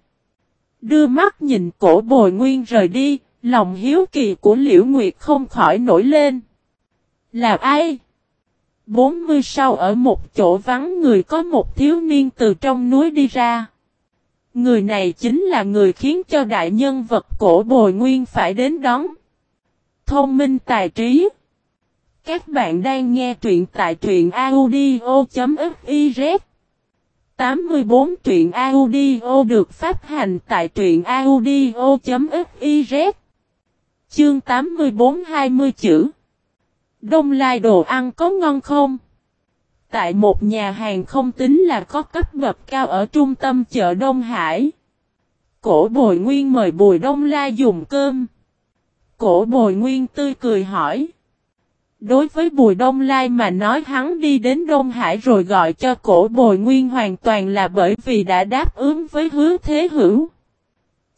S1: Đưa mắt nhìn cổ bồi nguyên rời đi, lòng hiếu kỳ của Liễu Nguyệt không khỏi nổi lên. Là ai? 40 sau ở một chỗ vắng người có một thiếu niên từ trong núi đi ra. Người này chính là người khiến cho đại nhân vật cổ bồi nguyên phải đến đón. Thông minh tài trí. Các bạn đang nghe truyện tại truyện audio.fiz 84 truyện audio được phát hành tại truyện audio.fiz Chương 84 20 chữ Đông Lai đồ ăn có ngon không? Tại một nhà hàng không tính là có cấp bậc cao ở trung tâm chợ Đông Hải. Cổ bồi nguyên mời Bùi Đông Lai dùng cơm. Cổ bồi nguyên tươi cười hỏi. Đối với Bùi Đông Lai mà nói hắn đi đến Đông Hải rồi gọi cho cổ bồi nguyên hoàn toàn là bởi vì đã đáp ứng với hứa thế hữu.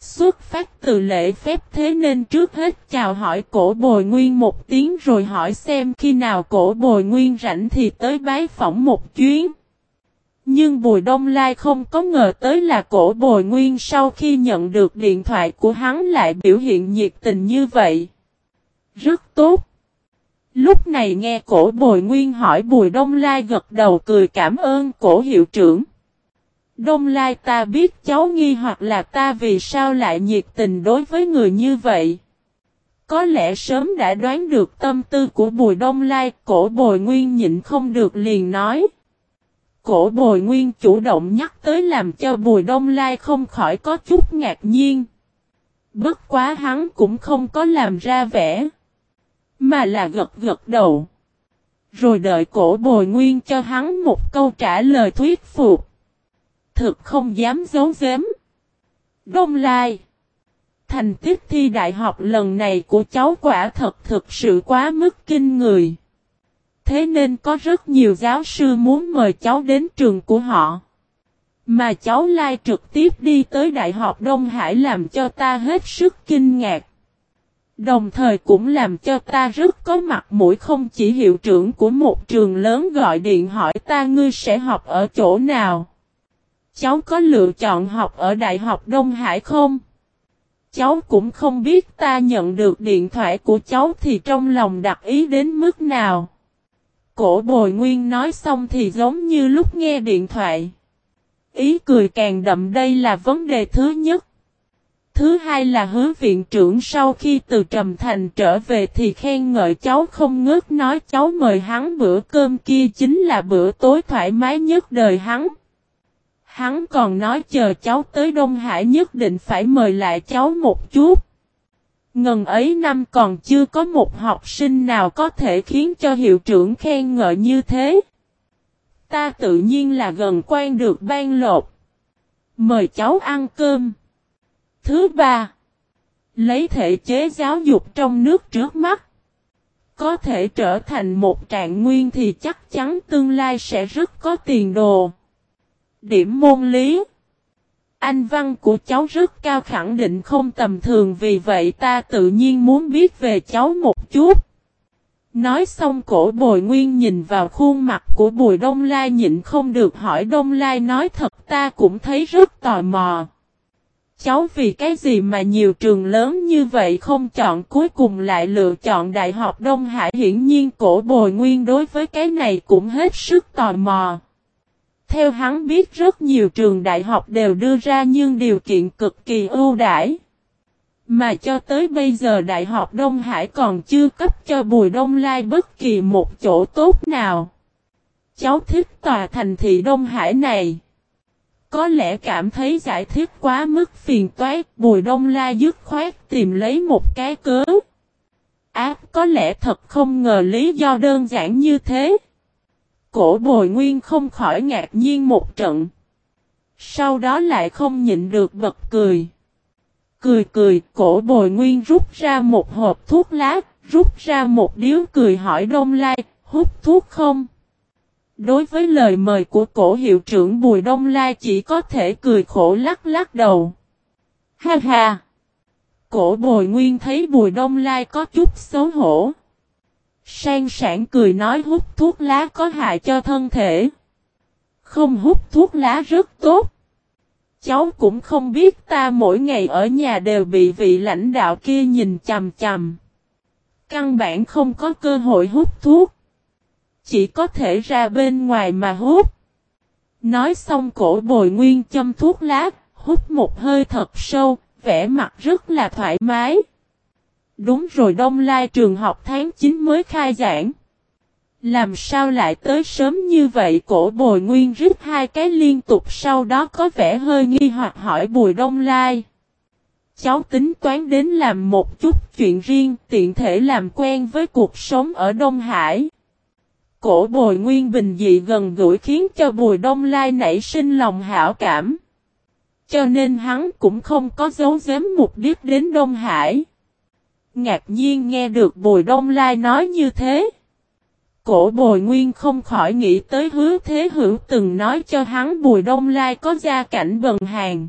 S1: Xuất phát từ lễ phép thế nên trước hết chào hỏi cổ bồi nguyên một tiếng rồi hỏi xem khi nào cổ bồi nguyên rảnh thì tới bái phỏng một chuyến. Nhưng Bùi Đông Lai không có ngờ tới là cổ bồi nguyên sau khi nhận được điện thoại của hắn lại biểu hiện nhiệt tình như vậy. Rất tốt. Lúc này nghe cổ bồi nguyên hỏi Bùi Đông Lai gật đầu cười cảm ơn cổ hiệu trưởng. Đông Lai ta biết cháu nghi hoặc là ta vì sao lại nhiệt tình đối với người như vậy. Có lẽ sớm đã đoán được tâm tư của Bùi Đông Lai, cổ bồi nguyên nhịn không được liền nói. Cổ bồi nguyên chủ động nhắc tới làm cho bùi đông lai không khỏi có chút ngạc nhiên. Bất quá hắn cũng không có làm ra vẻ. Mà là gật gật đầu. Rồi đợi cổ bồi nguyên cho hắn một câu trả lời thuyết phục. Thực không dám giấu giếm. Đông Lai. Thành tích thi đại học lần này của cháu quả thật thực sự quá mức kinh người thế nên có rất nhiều giáo sư muốn mời cháu đến trường của họ. Mà cháu Lai trực tiếp đi tới Đại học Đông Hải làm cho ta hết sức kinh ngạc. Đồng thời cũng làm cho ta rất có mặt mũi không chỉ hiệu trưởng của một trường lớn gọi điện hỏi ta ngươi sẽ học ở chỗ nào. Cháu có lựa chọn học ở Đại học Đông Hải không? Cháu cũng không biết ta nhận được điện thoại của cháu thì trong lòng đặt ý đến mức nào. Cổ bồi nguyên nói xong thì giống như lúc nghe điện thoại. Ý cười càng đậm đây là vấn đề thứ nhất. Thứ hai là hứa viện trưởng sau khi từ Trầm Thành trở về thì khen ngợi cháu không ngớt nói, cháu mời hắn bữa cơm kia chính là bữa tối thoải mái nhất đời hắn. Hắn còn nói, chờ cháu tới Đông Hải nhất định phải mời lại cháu một chút. Ngần ấy năm còn chưa có một học sinh nào có thể khiến cho hiệu trưởng khen ngợi như thế. Ta tự nhiên là gần quan được ban lột. Mời cháu ăn cơm. Thứ ba. Lấy thể chế giáo dục trong nước trước mắt. Có thể trở thành một trạng nguyên thì chắc chắn tương lai sẽ rất có tiền đồ. Điểm môn lý. Anh văn của cháu rất cao khẳng định không tầm thường, vì vậy ta tự nhiên muốn biết về cháu một chút. Nói xong cổ bồi nguyên nhìn vào khuôn mặt của bùi đông lai nhịn không được hỏi, đông lai nói thật ta cũng thấy rất tò mò. Cháu vì cái gì mà nhiều trường lớn như vậy không chọn cuối cùng lại lựa chọn Đại học Đông Hải hiển nhiên cổ bồi nguyên đối với cái này cũng hết sức tò mò. Theo hắn biết rất nhiều trường đại học đều đưa ra nhưng điều kiện cực kỳ ưu đãi. Mà cho tới bây giờ Đại học Đông Hải còn chưa cấp cho Bùi Đông Lai bất kỳ một chỗ tốt nào. Cháu thích tòa thành thị Đông Hải này. Có lẽ cảm thấy giải thích quá mức phiền toái, Bùi Đông la dứt khoát tìm lấy một cái cớ. Ác có lẽ thật không ngờ lý do đơn giản như thế. Cổ bồi nguyên không khỏi ngạc nhiên một trận. Sau đó lại không nhịn được bật cười. Cười cười, cổ bồi nguyên rút ra một hộp thuốc lá, rút ra một điếu cười hỏi Đông Lai, hút thuốc không? Đối với lời mời của cổ hiệu trưởng Bùi Đông Lai chỉ có thể cười khổ lắc lắc đầu. Ha ha! Cổ bồi nguyên thấy Bùi Đông Lai có chút xấu hổ. Sang sản cười nói hút thuốc lá có hại cho thân thể. Không hút thuốc lá rất tốt. Cháu cũng không biết ta mỗi ngày ở nhà đều bị vị lãnh đạo kia nhìn chằm chằm. Căn bản không có cơ hội hút thuốc. Chỉ có thể ra bên ngoài mà hút. Nói xong cổ bồi nguyên châm thuốc lá, hút một hơi thật sâu, vẻ mặt rất là thoải mái. Đúng rồi Đông Lai trường học tháng 9 mới khai giảng. Làm sao lại tới sớm như vậy cổ bồi nguyên rít hai cái liên tục sau đó có vẻ hơi nghi hoặc hỏi bùi đông lai. Cháu tính toán đến làm một chút chuyện riêng tiện thể làm quen với cuộc sống ở Đông Hải. Cổ bồi nguyên bình dị gần gũi khiến cho bùi đông lai nảy sinh lòng hảo cảm. Cho nên hắn cũng không có dấu giếm mục đích đến Đông Hải. Ngạc nhiên nghe được Bùi Đông Lai nói như thế. Cổ Bồi Nguyên không khỏi nghĩ tới hứa thế hữu từng nói cho hắn Bùi Đông Lai có gia cảnh bần hàng.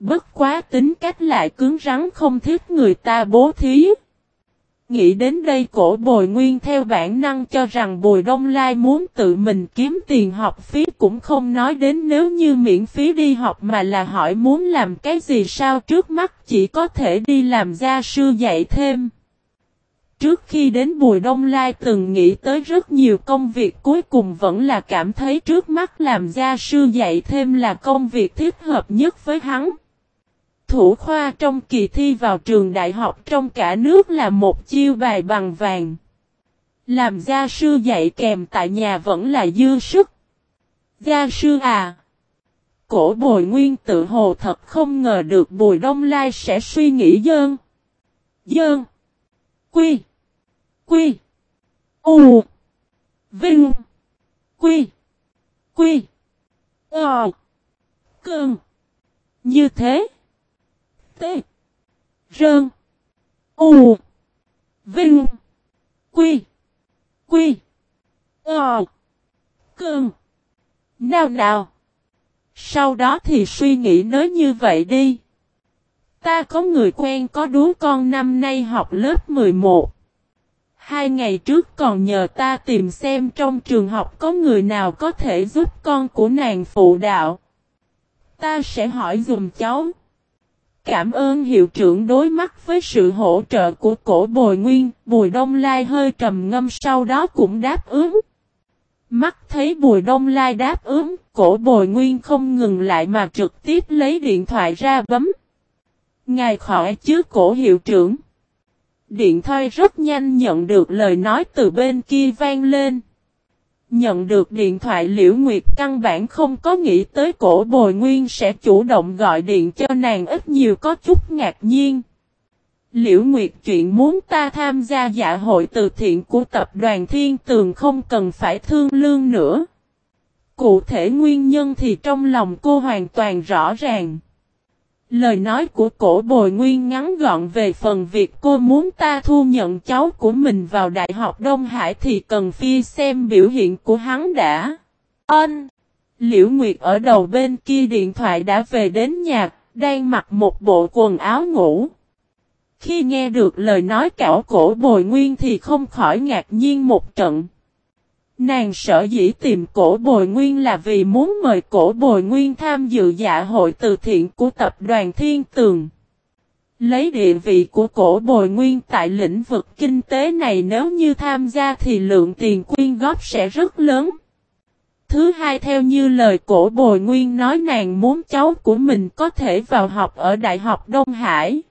S1: Bất quá tính cách lại cứng rắn không thích người ta bố thí. Nghĩ đến đây cổ bồi nguyên theo bản năng cho rằng bồi đông lai muốn tự mình kiếm tiền học phí cũng không nói đến nếu như miễn phí đi học mà là hỏi muốn làm cái gì sao trước mắt chỉ có thể đi làm gia sư dạy thêm. Trước khi đến Bùi Đông Lai từng nghĩ tới rất nhiều công việc cuối cùng vẫn là cảm thấy trước mắt làm gia sư dạy thêm là công việc thích hợp nhất với hắn thủ khoa trong kỳ thi vào trường đại học trong cả nước là một chiêu bài bằng vàng. Làm gia sư dạy kèm tại nhà vẫn là dư sức. Gia sư à! Cổ bồi nguyên tự hồ thật không ngờ được bùi đông lai sẽ suy nghĩ dơn. Dơn. Quy. Quy. U. Vinh. Quy. Quy. Ờ. Cơn. Như thế. T. Rơn. U. Vinh. Quy. Quy. Ờ. Cơn. Nào nào. Sau đó thì suy nghĩ nói như vậy đi. Ta có người quen có đứa con năm nay học lớp 11. Hai ngày trước còn nhờ ta tìm xem trong trường học có người nào có thể giúp con của nàng phụ đạo. Ta sẽ hỏi dùm cháu. Cảm ơn hiệu trưởng đối mắt với sự hỗ trợ của cổ bồi nguyên, bùi đông lai hơi trầm ngâm sau đó cũng đáp ứng. Mắt thấy bùi đông lai đáp ứng, cổ bồi nguyên không ngừng lại mà trực tiếp lấy điện thoại ra bấm. Ngài khỏi chứ cổ hiệu trưởng. Điện thoại rất nhanh nhận được lời nói từ bên kia vang lên. Nhận được điện thoại Liễu Nguyệt, căn bản không có nghĩ tới cổ bồi nguyên sẽ chủ động gọi điện cho nàng ít nhiều có chút ngạc nhiên. Liễu Nguyệt chuyện muốn ta tham gia dạ hội từ thiện của tập đoàn Thiên Tường không cần phải thương lương nữa. Cụ thể nguyên nhân thì trong lòng cô hoàn toàn rõ ràng. Lời nói của cổ bồi nguyên ngắn gọn về phần việc cô muốn ta thu nhận cháu của mình vào Đại học Đông Hải thì cần phi xem biểu hiện của hắn đã. Ân! Liễu Nguyệt ở đầu bên kia điện thoại đã về đến nhà, đang mặc một bộ quần áo ngủ. Khi nghe được lời nói cảo cổ bồi nguyên thì không khỏi ngạc nhiên một trận. Nàng sợ dĩ tìm cổ bồi nguyên là vì muốn mời cổ bồi nguyên tham dự dạ hội từ thiện của tập đoàn Thiên Tường. Lấy địa vị của cổ bồi nguyên tại lĩnh vực kinh tế này nếu như tham gia thì lượng tiền quyên góp sẽ rất lớn. Thứ hai, theo như lời cổ bồi nguyên nói, nàng muốn cháu của mình có thể vào học ở Đại học Đông Hải.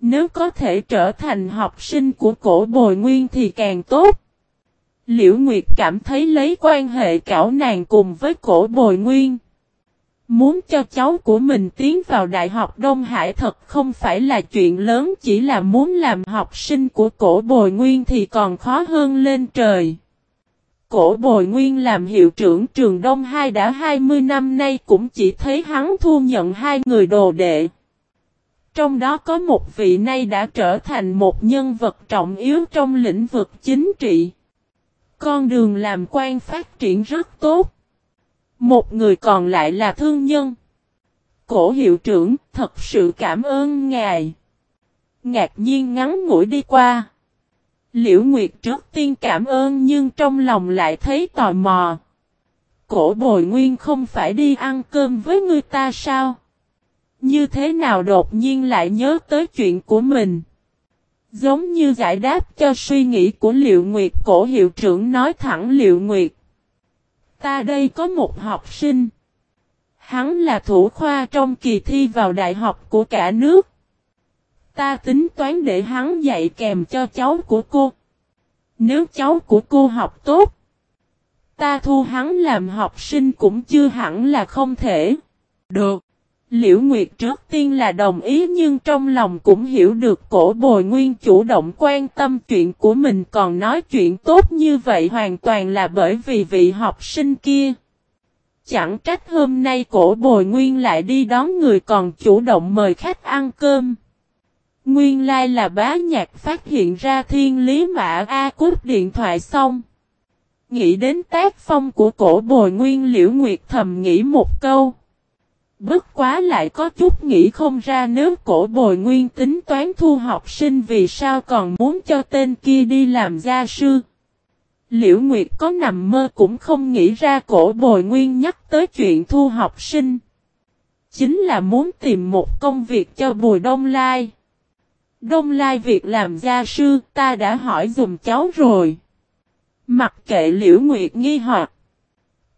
S1: Nếu có thể trở thành học sinh của cổ bồi nguyên thì càng tốt. Liễu Nguyệt cảm thấy lấy quan hệ cảo nàng cùng với cổ bồi nguyên. Muốn cho cháu của mình tiến vào Đại học Đông Hải thật không phải là chuyện lớn, chỉ là muốn làm học sinh của cổ bồi nguyên thì còn khó hơn lên trời. Cổ bồi nguyên làm hiệu trưởng trường Đông Hai đã 20 năm nay cũng chỉ thấy hắn thu nhận hai người đồ đệ. Trong đó có một vị nay đã trở thành một nhân vật trọng yếu trong lĩnh vực chính trị. Con đường làm quan phát triển rất tốt. Một người còn lại là thương nhân. Cổ hiệu trưởng, thật sự cảm ơn ngài. Ngạc nhiên ngắn ngủi đi qua. Liễu Nguyệt trước tiên cảm ơn nhưng trong lòng lại thấy tò mò. Cổ bồi nguyên không phải đi ăn cơm với người ta sao? Như thế nào đột nhiên lại nhớ tới chuyện của mình? Giống như giải đáp cho suy nghĩ của Liệu Nguyệt cổ hiệu trưởng nói thẳng Liệu Nguyệt. Ta đây có một học sinh. Hắn là thủ khoa trong kỳ thi vào đại học của cả nước. Ta tính toán để hắn dạy kèm cho cháu của cô. Nếu cháu của cô học tốt, ta thu hắn làm học sinh cũng chưa hẳn là không thể. Được. Liễu Nguyệt trước tiên là đồng ý nhưng trong lòng cũng hiểu được cổ bồi nguyên chủ động quan tâm chuyện của mình còn nói chuyện tốt như vậy hoàn toàn là bởi vì vị học sinh kia. Chẳng trách hôm nay cổ bồi nguyên lại đi đón người còn chủ động mời khách ăn cơm. Nguyên lai là bá nhạc phát hiện ra thiên lý mã A cút điện thoại xong. Nghĩ đến tác phong của cổ bồi nguyên liễu nguyệt thầm nghĩ một câu. Bất quá lại có chút nghĩ không ra nếu cổ bồi nguyên tính toán thu học sinh vì sao còn muốn cho tên kia đi làm gia sư. Liễu Nguyệt có nằm mơ cũng không nghĩ ra cổ bồi nguyên nhắc tới chuyện thu học sinh. Chính là muốn tìm một công việc cho Bùi Đông Lai. Đông Lai việc làm gia sư, ta đã hỏi dùm cháu rồi. Mặc kệ Liễu Nguyệt nghi hoặc.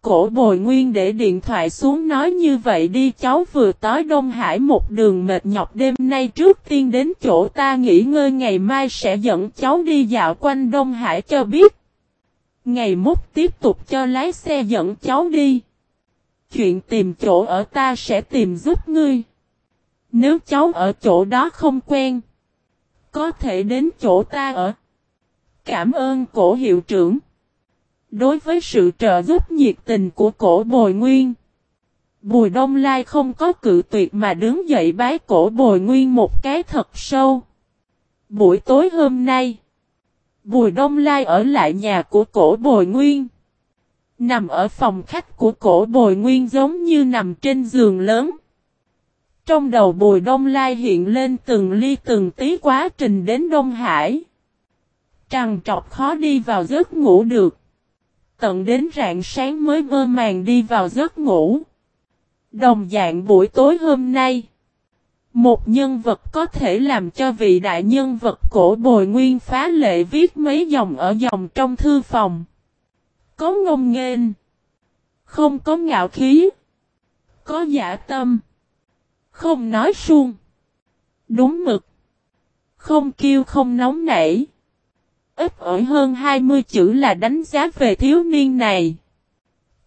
S1: Cổ bồi nguyên để điện thoại xuống nói như vậy đi, cháu vừa tới Đông Hải một đường mệt nhọc đêm nay trước tiên đến chỗ ta nghỉ ngơi, ngày mai sẽ dẫn cháu đi dạo quanh Đông Hải cho biết. Ngày mốt tiếp tục cho lái xe dẫn cháu đi. Chuyện tìm chỗ ở ta sẽ tìm giúp ngươi. Nếu cháu ở chỗ đó không quen. Có thể đến chỗ ta ở. Cảm ơn cổ hiệu trưởng. Đối với sự trợ giúp nhiệt tình của cổ bồi nguyên. Bùi Đông Lai không có cự tuyệt mà đứng dậy bái cổ bồi nguyên một cái thật sâu. Buổi tối hôm nay. Bùi Đông Lai ở lại nhà của cổ bồi nguyên. Nằm ở phòng khách của cổ bồi nguyên giống như nằm trên giường lớn. Trong đầu bùi đông lai hiện lên từng ly từng tí quá trình đến Đông Hải. trằn trọc khó đi vào giấc ngủ được. Tận đến rạng sáng mới mơ màng đi vào giấc ngủ. Đồng dạng buổi tối hôm nay. Một nhân vật có thể làm cho vị đại nhân vật cổ bồi nguyên phá lệ viết mấy dòng ở dòng trong thư phòng. Có ngông nghênh. Không có ngạo khí. Có giả tâm. Không nói suông. Đúng mực. Không kêu không nóng nảy. Ít ỏi hơn 20 chữ là đánh giá về thiếu niên này.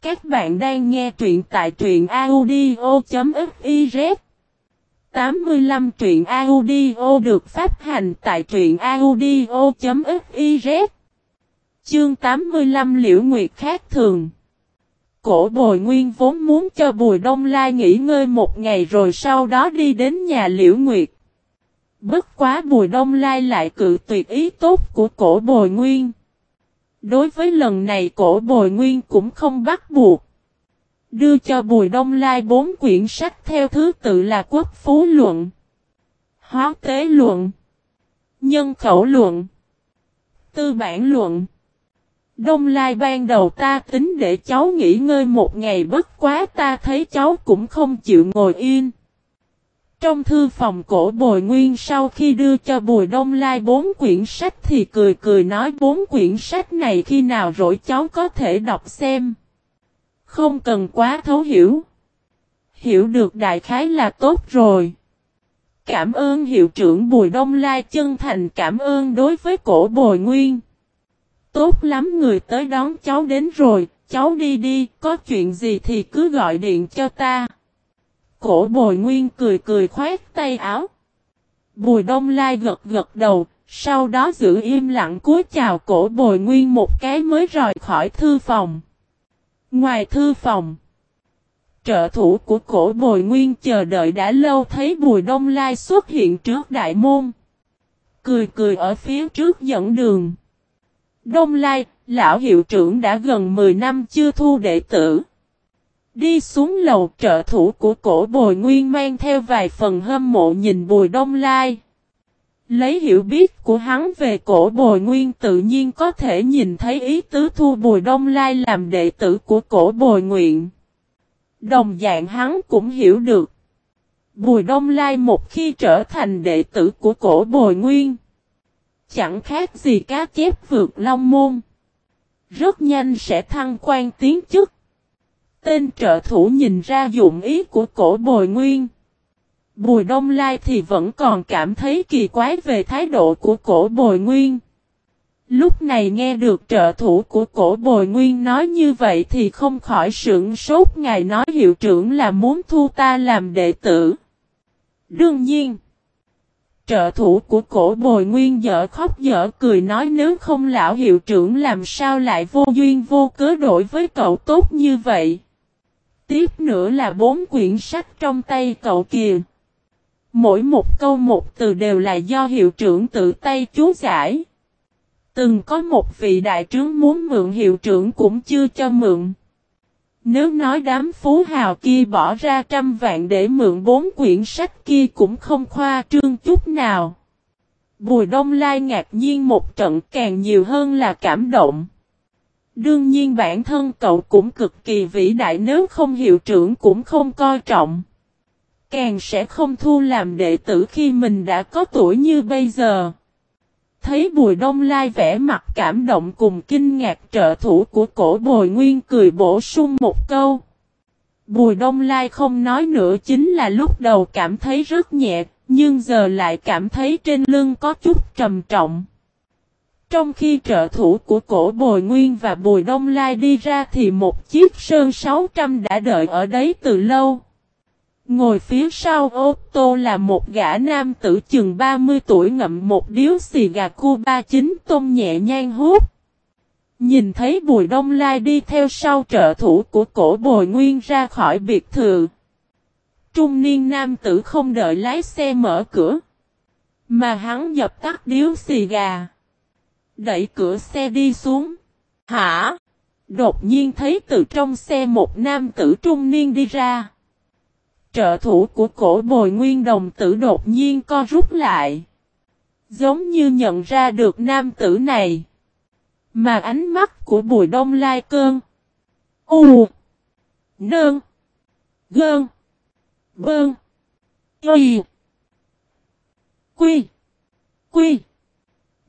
S1: Các bạn đang nghe truyện tại truyện audio.fiz 85 truyện audio được phát hành tại truyện audio.fiz Chương 85 Liễu Nguyệt khác thường Cổ bồi nguyên vốn muốn cho Bùi Đông Lai nghỉ ngơi một ngày rồi sau đó đi đến nhà Liễu Nguyệt. Bất quá Bùi Đông Lai lại cự tuyệt ý tốt của cổ bồi nguyên. Đối với lần này cổ bồi nguyên cũng không bắt buộc. Đưa cho Bùi Đông Lai bốn quyển sách theo thứ tự là Quốc Phú Luận, Hóa Tế Luận, Nhân Khẩu Luận, Tư Bản Luận. Đông Lai ban đầu ta tính để cháu nghỉ ngơi một ngày bất quá ta thấy cháu cũng không chịu ngồi yên. Trong thư phòng cổ bồi nguyên sau khi đưa cho Bùi Đông Lai bốn quyển sách thì cười cười nói bốn quyển sách này khi nào rỗi cháu có thể đọc xem. Không cần quá thấu hiểu. Hiểu được đại khái là tốt rồi. Cảm ơn hiệu trưởng Bùi Đông Lai chân thành cảm ơn đối với cổ bồi nguyên. Tốt lắm người tới đón cháu đến rồi, cháu đi đi, có chuyện gì thì cứ gọi điện cho ta. Cổ bồi nguyên cười cười khoét tay áo. Bùi đông lai gật gật đầu, sau đó giữ im lặng cúi chào cổ bồi nguyên một cái mới rời khỏi thư phòng. Ngoài thư phòng, trợ thủ của cổ bồi nguyên chờ đợi đã lâu thấy bùi đông lai xuất hiện trước đại môn. Cười cười ở phía trước dẫn đường. Đông lai, lão hiệu trưởng đã gần 10 năm chưa thu đệ tử. Đi xuống lầu, trợ thủ của cổ bồi nguyên mang theo vài phần hâm mộ nhìn bùi đông lai. Lấy hiểu biết của hắn về cổ bồi nguyên tự nhiên có thể nhìn thấy ý tứ thu bùi đông lai làm đệ tử của cổ bồi nguyện. Đồng dạng hắn cũng hiểu được. Bùi đông lai một khi trở thành đệ tử của cổ bồi nguyên. Chẳng khác gì cá chép vượt long môn. Rất nhanh sẽ thăng quan tiến chức. Tên trợ thủ nhìn ra dụng ý của cổ bồi nguyên. Bùi Đông Lai thì vẫn còn cảm thấy kỳ quái về thái độ của cổ bồi nguyên. Lúc này nghe được trợ thủ của cổ bồi nguyên nói như vậy thì không khỏi sững sốt ngài nói hiệu trưởng là muốn thu ta làm đệ tử. Đương nhiên, trợ thủ của cổ bồi nguyên dở khóc dở cười nói nếu không lão hiệu trưởng làm sao lại vô duyên vô cớ đổi với cậu tốt như vậy. Tiếp nữa là bốn quyển sách trong tay cậu kìa. Mỗi một câu một từ đều là do hiệu trưởng tự tay chú giải. Từng có một vị đại trướng muốn mượn hiệu trưởng cũng chưa cho mượn. Nếu nói đám phú hào kia bỏ ra trăm vạn để mượn bốn quyển sách kia cũng không khoa trương chút nào. Bùi Đông Lai ngạc nhiên một trận càng nhiều hơn là cảm động. Đương nhiên bản thân cậu cũng cực kỳ vĩ đại nếu không hiệu trưởng cũng không coi trọng. Càng sẽ không thu làm đệ tử khi mình đã có tuổi như bây giờ. Thấy Bùi Đông Lai vẽ mặt cảm động cùng kinh ngạc trợ thủ của cổ bồi nguyên cười bổ sung một câu. Bùi Đông Lai không nói nữa chính là lúc đầu cảm thấy rất nhẹ, nhưng giờ lại cảm thấy trên lưng có chút trầm trọng. Trong khi trợ thủ của cổ Bồi Nguyên và Bùi Đông Lai đi ra thì một chiếc Sơn 600 đã đợi ở đấy từ lâu. Ngồi phía sau ô tô là một gã nam tử chừng 30 tuổi ngậm một điếu xì gà Cuba chính tôm nhẹ nhàng hút. Nhìn thấy Bùi Đông Lai đi theo sau trợ thủ của cổ Bồi Nguyên ra khỏi biệt thự. Trung niên nam tử không đợi lái xe mở cửa. Mà hắn dập tắt điếu xì gà. Đẩy cửa xe đi xuống. Hả? Đột nhiên thấy từ trong xe một nam tử trung niên đi ra. Trợ thủ của cổ bồi nguyên đồng tử đột nhiên co rút lại. Giống như nhận ra được nam tử này. Mà ánh mắt của bùi đông lai cơn. U. Nơn. Gơn. Bơn. Y. Quy. Quy.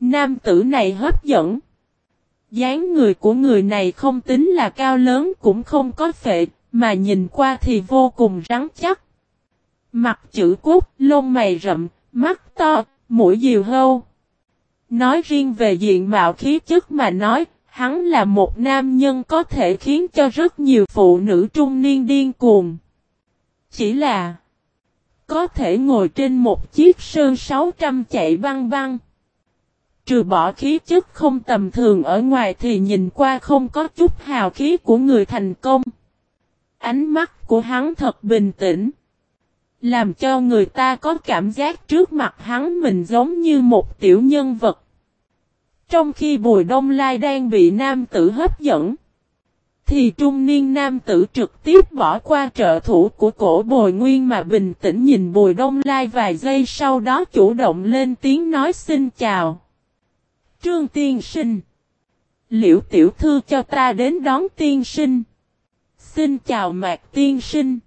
S1: Nam tử này hấp dẫn dáng người của người này không tính là cao lớn cũng không có phệ, mà nhìn qua thì vô cùng rắn chắc. Mặt chữ cốt, lông mày rậm, mắt to, mũi diều hâu. Nói riêng về diện mạo khí chất mà nói, hắn là một nam nhân có thể khiến cho rất nhiều phụ nữ trung niên điên cuồng. Chỉ là có thể ngồi trên một chiếc sơn 600 chạy băng băng. Trừ bỏ khí chất không tầm thường ở ngoài thì nhìn qua không có chút hào khí của người thành công. Ánh mắt của hắn thật bình tĩnh. Làm cho người ta có cảm giác trước mặt hắn mình giống như một tiểu nhân vật. Trong khi Bùi Đông Lai đang bị nam tử hấp dẫn. Thì trung niên nam tử trực tiếp bỏ qua trợ thủ của cổ bồi nguyên mà bình tĩnh nhìn Bùi Đông Lai vài giây sau đó chủ động lên tiếng nói xin chào. Trương tiên sinh. Liễu tiểu thư cho ta đến đón tiên sinh. Xin chào mạc tiên sinh.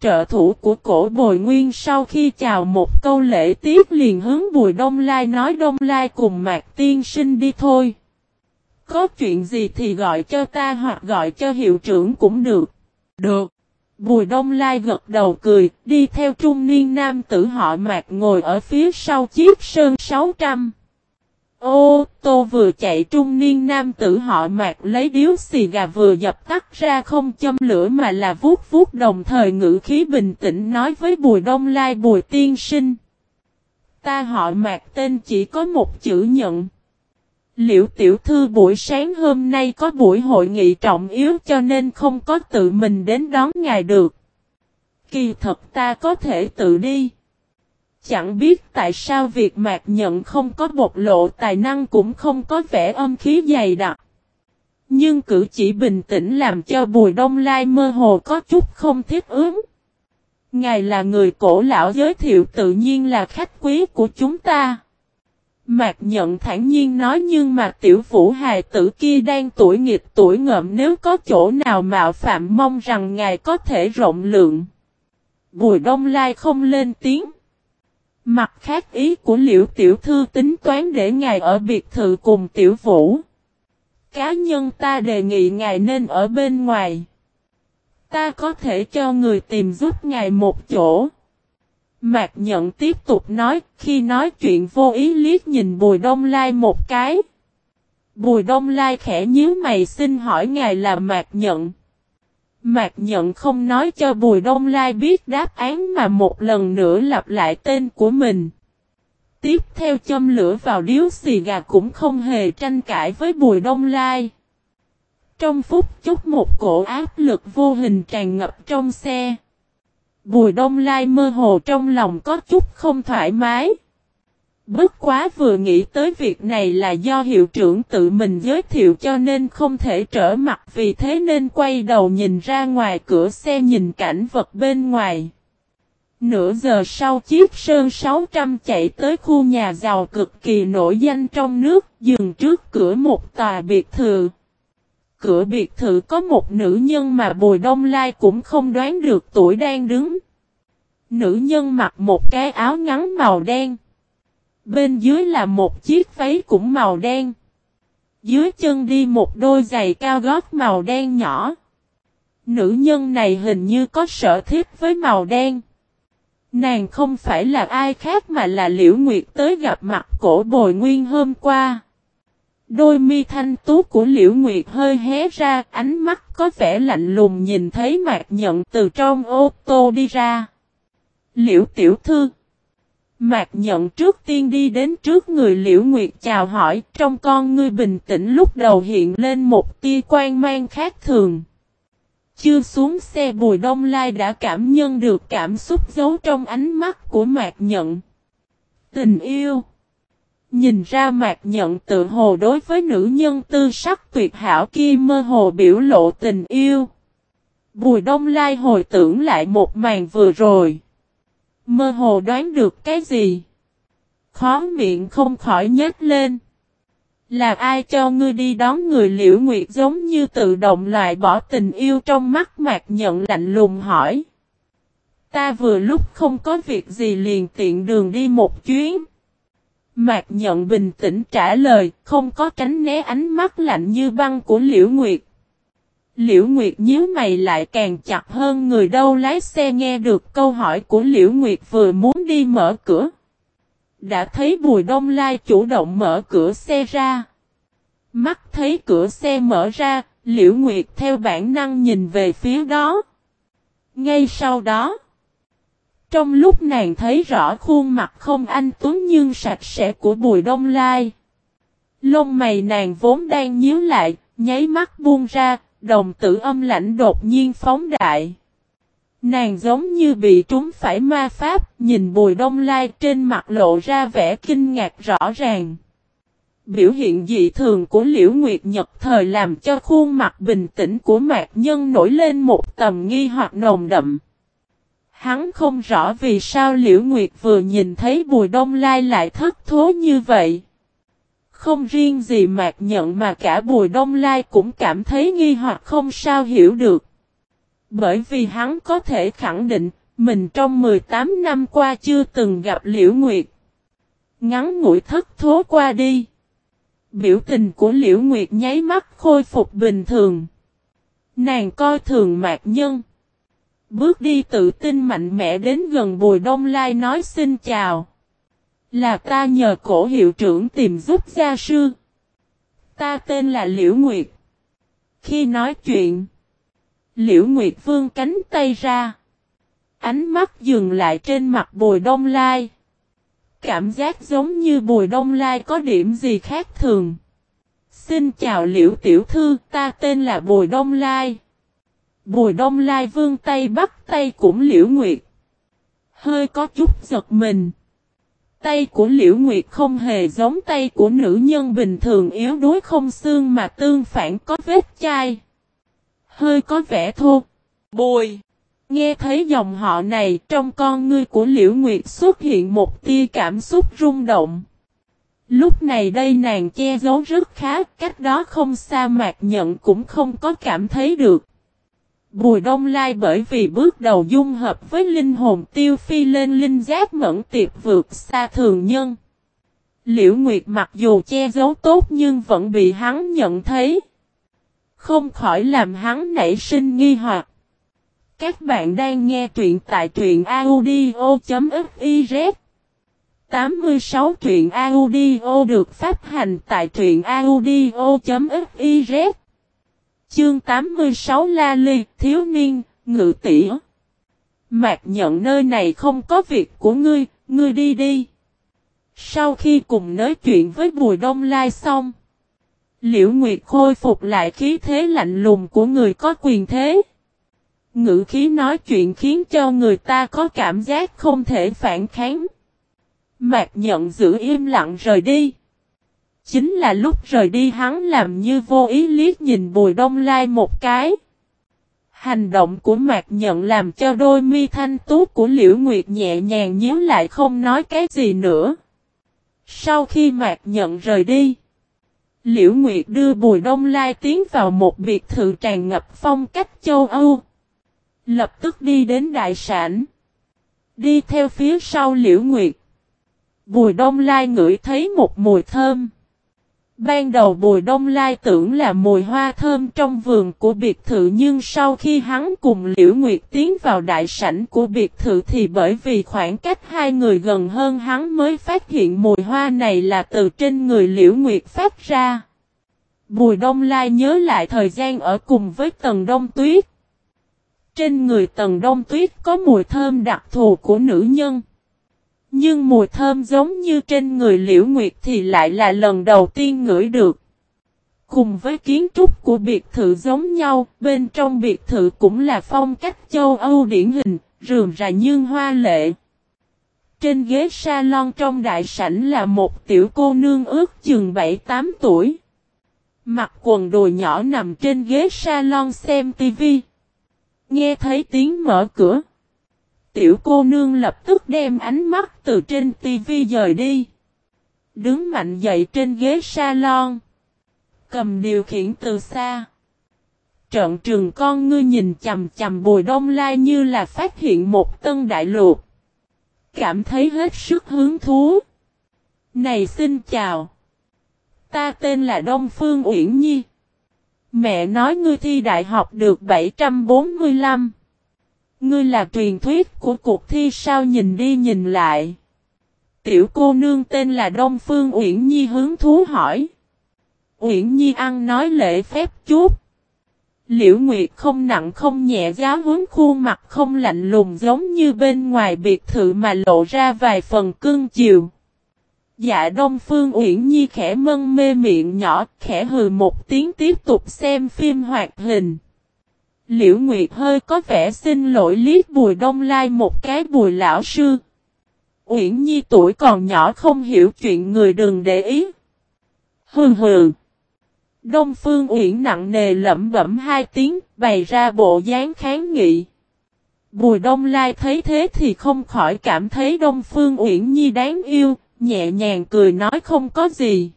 S1: Trợ thủ của cổ bồi nguyên sau khi chào một câu lễ tiếp liền hướng bùi đông lai nói đông lai cùng mạc tiên sinh đi thôi. Có chuyện gì thì gọi cho ta hoặc gọi cho hiệu trưởng cũng được. Được. Bùi đông lai gật đầu cười, đi theo trung niên nam tử họ mạc ngồi ở phía sau chiếc sơn 600. Ô, tô vừa chạy trung niên nam tử họ mạc lấy điếu xì gà vừa dập tắt ra không châm lửa mà là vuốt vuốt đồng thời ngữ khí bình tĩnh nói với bùi đông lai, bùi tiên sinh. Ta họ mạc tên chỉ có một chữ nhận. Liệu tiểu thư, buổi sáng hôm nay có buổi hội nghị trọng yếu cho nên không có tự mình đến đón ngài được. Kỳ thật ta có thể tự đi. Chẳng biết tại sao việc mạc nhận không có bộc lộ tài năng cũng không có vẻ âm khí dày đặc. Nhưng cử chỉ bình tĩnh làm cho Bùi Đông Lai mơ hồ có chút không thiết ứng. Ngài là người cổ lão giới thiệu tự nhiên là khách quý của chúng ta. Mạc nhận thản nhiên nói nhưng mà tiểu vũ hài tử kia đang tuổi nghịch tuổi ngợm nếu có chỗ nào mạo phạm mong rằng ngài có thể rộng lượng. Bùi đông lai không lên tiếng. Mặt khác ý của liễu tiểu thư tính toán để ngài ở biệt thự cùng tiểu vũ. Cá nhân ta đề nghị ngài nên ở bên ngoài. Ta có thể cho người tìm giúp ngài một chỗ. Mạc nhận tiếp tục nói, khi nói chuyện vô ý liếc nhìn Bùi Đông Lai một cái. Bùi Đông Lai khẽ nhíu mày xin hỏi ngài là Mạc nhận. Mạc nhận không nói cho Bùi Đông Lai biết đáp án mà một lần nữa lặp lại tên của mình. Tiếp theo châm lửa vào điếu xì gà cũng không hề tranh cãi với Bùi Đông Lai. Trong phút chốc một cổ áp lực vô hình tràn ngập trong xe. Bùi Đông Lai mơ hồ trong lòng có chút không thoải mái. Bất quá vừa nghĩ tới việc này là do hiệu trưởng tự mình giới thiệu cho nên không thể trở mặt, vì thế nên quay đầu nhìn ra ngoài cửa xe nhìn cảnh vật bên ngoài. Nửa giờ sau chiếc Sơn 600 chạy tới khu nhà giàu cực kỳ nổi danh trong nước, dừng trước cửa một tòa biệt thự. Cửa biệt thự có một nữ nhân mà Bùi Đông Lai cũng không đoán được tuổi đang đứng. Nữ nhân mặc một cái áo ngắn màu đen. Bên dưới là một chiếc váy cũng màu đen. Dưới chân đi một đôi giày cao gót màu đen nhỏ. Nữ nhân này hình như có sở thích với màu đen. Nàng không phải là ai khác mà là Liễu Nguyệt tới gặp mặt cổ bồi nguyên hôm qua. Đôi mi thanh tú của Liễu Nguyệt hơi hé ra, ánh mắt có vẻ lạnh lùng nhìn thấy Mạc Nhận từ trong ô tô đi ra. Liễu Tiểu Thư Mạc nhận trước tiên đi đến trước người Liễu Nguyệt chào hỏi, trong con ngươi bình tĩnh lúc đầu hiện lên một tia quan mang khác thường. Chưa xuống xe Bùi Đông Lai đã cảm nhận được cảm xúc giấu trong ánh mắt của Mạc nhận. Tình yêu. Nhìn ra mạc nhận tự hồ đối với nữ nhân tư sắc tuyệt hảo kia mơ hồ biểu lộ tình yêu. Bùi đông lai hồi tưởng lại một màn vừa rồi. Mơ hồ đoán được cái gì? Khó miệng không khỏi nhếch lên. Là ai cho ngươi đi đón người liễu nguyệt giống như tự động loại bỏ tình yêu trong mắt mạc nhận lạnh lùng hỏi. Ta vừa lúc không có việc gì liền tiện đường đi một chuyến. Mạc nhận bình tĩnh trả lời, không có tránh né ánh mắt lạnh như băng của Liễu Nguyệt. Liễu Nguyệt nhíu mày lại càng chặt hơn người đâu lái xe nghe được câu hỏi của Liễu Nguyệt vừa muốn đi mở cửa. Đã thấy Bùi Đông Lai chủ động mở cửa xe ra. Mắt thấy cửa xe mở ra, Liễu Nguyệt theo bản năng nhìn về phía đó. Ngay sau đó, trong lúc nàng thấy rõ khuôn mặt không anh tuấn nhưng sạch sẽ của Bùi Đông Lai. Lông mày nàng vốn đang nhíu lại, nháy mắt buông ra, đồng tử âm lãnh đột nhiên phóng đại. Nàng giống như bị trúng phải ma pháp, nhìn Bùi Đông Lai trên mặt lộ ra vẻ kinh ngạc rõ ràng. Biểu hiện dị thường của Liễu Nguyệt Nhật thời làm cho khuôn mặt bình tĩnh của Mạc Nhân nổi lên một tầm nghi hoặc nồng đậm. Hắn không rõ vì sao Liễu Nguyệt vừa nhìn thấy Bùi Đông Lai lại thất thố như vậy. Không riêng gì Mạc Nhận mà cả Bùi Đông Lai cũng cảm thấy nghi hoặc không sao hiểu được. Bởi vì hắn có thể khẳng định, mình trong 18 năm qua chưa từng gặp Liễu Nguyệt. Ngắn ngủi thất thố qua đi. Biểu tình của Liễu Nguyệt nháy mắt khôi phục bình thường. Nàng coi thường mạc nhân. Bước đi tự tin mạnh mẽ đến gần Bùi Đông Lai nói xin chào. Là ta nhờ cổ hiệu trưởng tìm giúp gia sư. Ta tên là Liễu Nguyệt. Khi nói chuyện, Liễu Nguyệt vương cánh tay ra. Ánh mắt dừng lại trên mặt Bùi Đông Lai. Cảm giác giống như Bùi Đông Lai có điểm gì khác thường. Xin chào Liễu Tiểu Thư, ta tên là Bùi Đông Lai. Bùi Đông Lai vương tay bắt tay cũng Liễu Nguyệt. Hơi có chút giật mình. Tay của Liễu Nguyệt không hề giống tay của nữ nhân bình thường yếu đuối không xương mà tương phản có vết chai. Hơi có vẻ thô. Bùi. Nghe thấy dòng họ này trong con ngươi của Liễu Nguyệt xuất hiện một tia cảm xúc rung động. Lúc này đây nàng che giấu rất khá, cách đó không xa mạc nhận cũng không có cảm thấy được. Bùi Đông Lai bởi vì bước đầu dung hợp với linh hồn tiêu phi lên linh giác mẫn tiệp vượt xa thường nhân. Liễu Nguyệt mặc dù che giấu tốt nhưng vẫn bị hắn nhận thấy. Không khỏi làm hắn nảy sinh nghi hoặc. Các bạn đang nghe truyện tại truyện audio.fiz 86 truyện audio được phát hành tại truyện audio.fiz Chương 86 La Ly, thiếu niên, ngự Tỉa. Mạc nhận nơi này không có việc của ngươi, ngươi đi đi. Sau khi cùng nói chuyện với Bùi Đông Lai xong, Liễu Nguyệt khôi phục lại khí thế lạnh lùng của người có quyền thế. Ngữ khí nói chuyện khiến cho người ta có cảm giác không thể phản kháng. Mạc nhận giữ im lặng rời đi. Chính là lúc rời đi hắn làm như vô ý liếc nhìn Bùi Đông Lai một cái. Hành động của Mạc Nhận làm cho đôi mi thanh tú của Liễu Nguyệt nhẹ nhàng nhíu lại không nói cái gì nữa. Sau khi Mạc Nhận rời đi, Liễu Nguyệt đưa Bùi Đông Lai tiến vào một biệt thự tràn ngập phong cách châu Âu. Lập tức đi đến đại sản. Đi theo phía sau Liễu Nguyệt. Bùi Đông Lai ngửi thấy một mùi thơm. Ban đầu Bùi Đông Lai tưởng là mùi hoa thơm trong vườn của biệt thự nhưng sau khi hắn cùng Liễu Nguyệt tiến vào đại sảnh của biệt thự thì bởi vì khoảng cách hai người gần hơn hắn mới phát hiện mùi hoa này là từ trên người Liễu Nguyệt phát ra. Bùi Đông Lai nhớ lại thời gian ở cùng với Tần Đông Tuyết. Trên người Tần Đông Tuyết có mùi thơm đặc thù của nữ nhân. Nhưng mùi thơm giống như trên người Liễu Nguyệt thì lại là lần đầu tiên ngửi được. Cùng với kiến trúc của biệt thự giống nhau, bên trong biệt thự cũng là phong cách châu Âu điển hình, rườm rà nhưng hoa lệ. Trên ghế salon trong đại sảnh là một tiểu cô nương ước chừng 7-8 tuổi. Mặc quần đùi nhỏ nằm trên ghế salon xem tivi. Nghe thấy tiếng mở cửa. Tiểu cô nương lập tức đem ánh mắt từ trên tivi dời đi. Đứng mạnh dậy trên ghế salon. Cầm điều khiển từ xa. Trận trường con ngươi nhìn chầm chầm bùi đông lai như là phát hiện một tân đại lục. Cảm thấy hết sức hứng thú. Này xin chào. Ta tên là Đông Phương Uyển Nhi. Mẹ nói ngươi thi đại học được 745. Ngươi là truyền thuyết của cuộc thi sao nhìn đi nhìn lại. Tiểu cô nương tên là Đông Phương Uyển Nhi hướng thú hỏi. Uyển Nhi ăn nói lễ phép chút. Liễu Nguyệt không nặng không nhẹ giáo hướng khuôn mặt không lạnh lùng giống như bên ngoài biệt thự mà lộ ra vài phần cưng chiều. Dạ Đông Phương Uyển Nhi khẽ mân mê miệng nhỏ, khẽ hừ một tiếng tiếp tục xem phim hoạt hình. Liễu Nguyệt hơi có vẻ xin lỗi liếc Bùi Đông Lai một cái Bùi lão sư. Uyển Nhi tuổi còn nhỏ không hiểu chuyện người đừng để ý. Hừ hừ. Đông Phương Uyển nặng nề lẩm bẩm hai tiếng, bày ra bộ dáng kháng nghị. Bùi Đông Lai thấy thế thì không khỏi cảm thấy Đông Phương Uyển Nhi đáng yêu, nhẹ nhàng cười nói không có gì.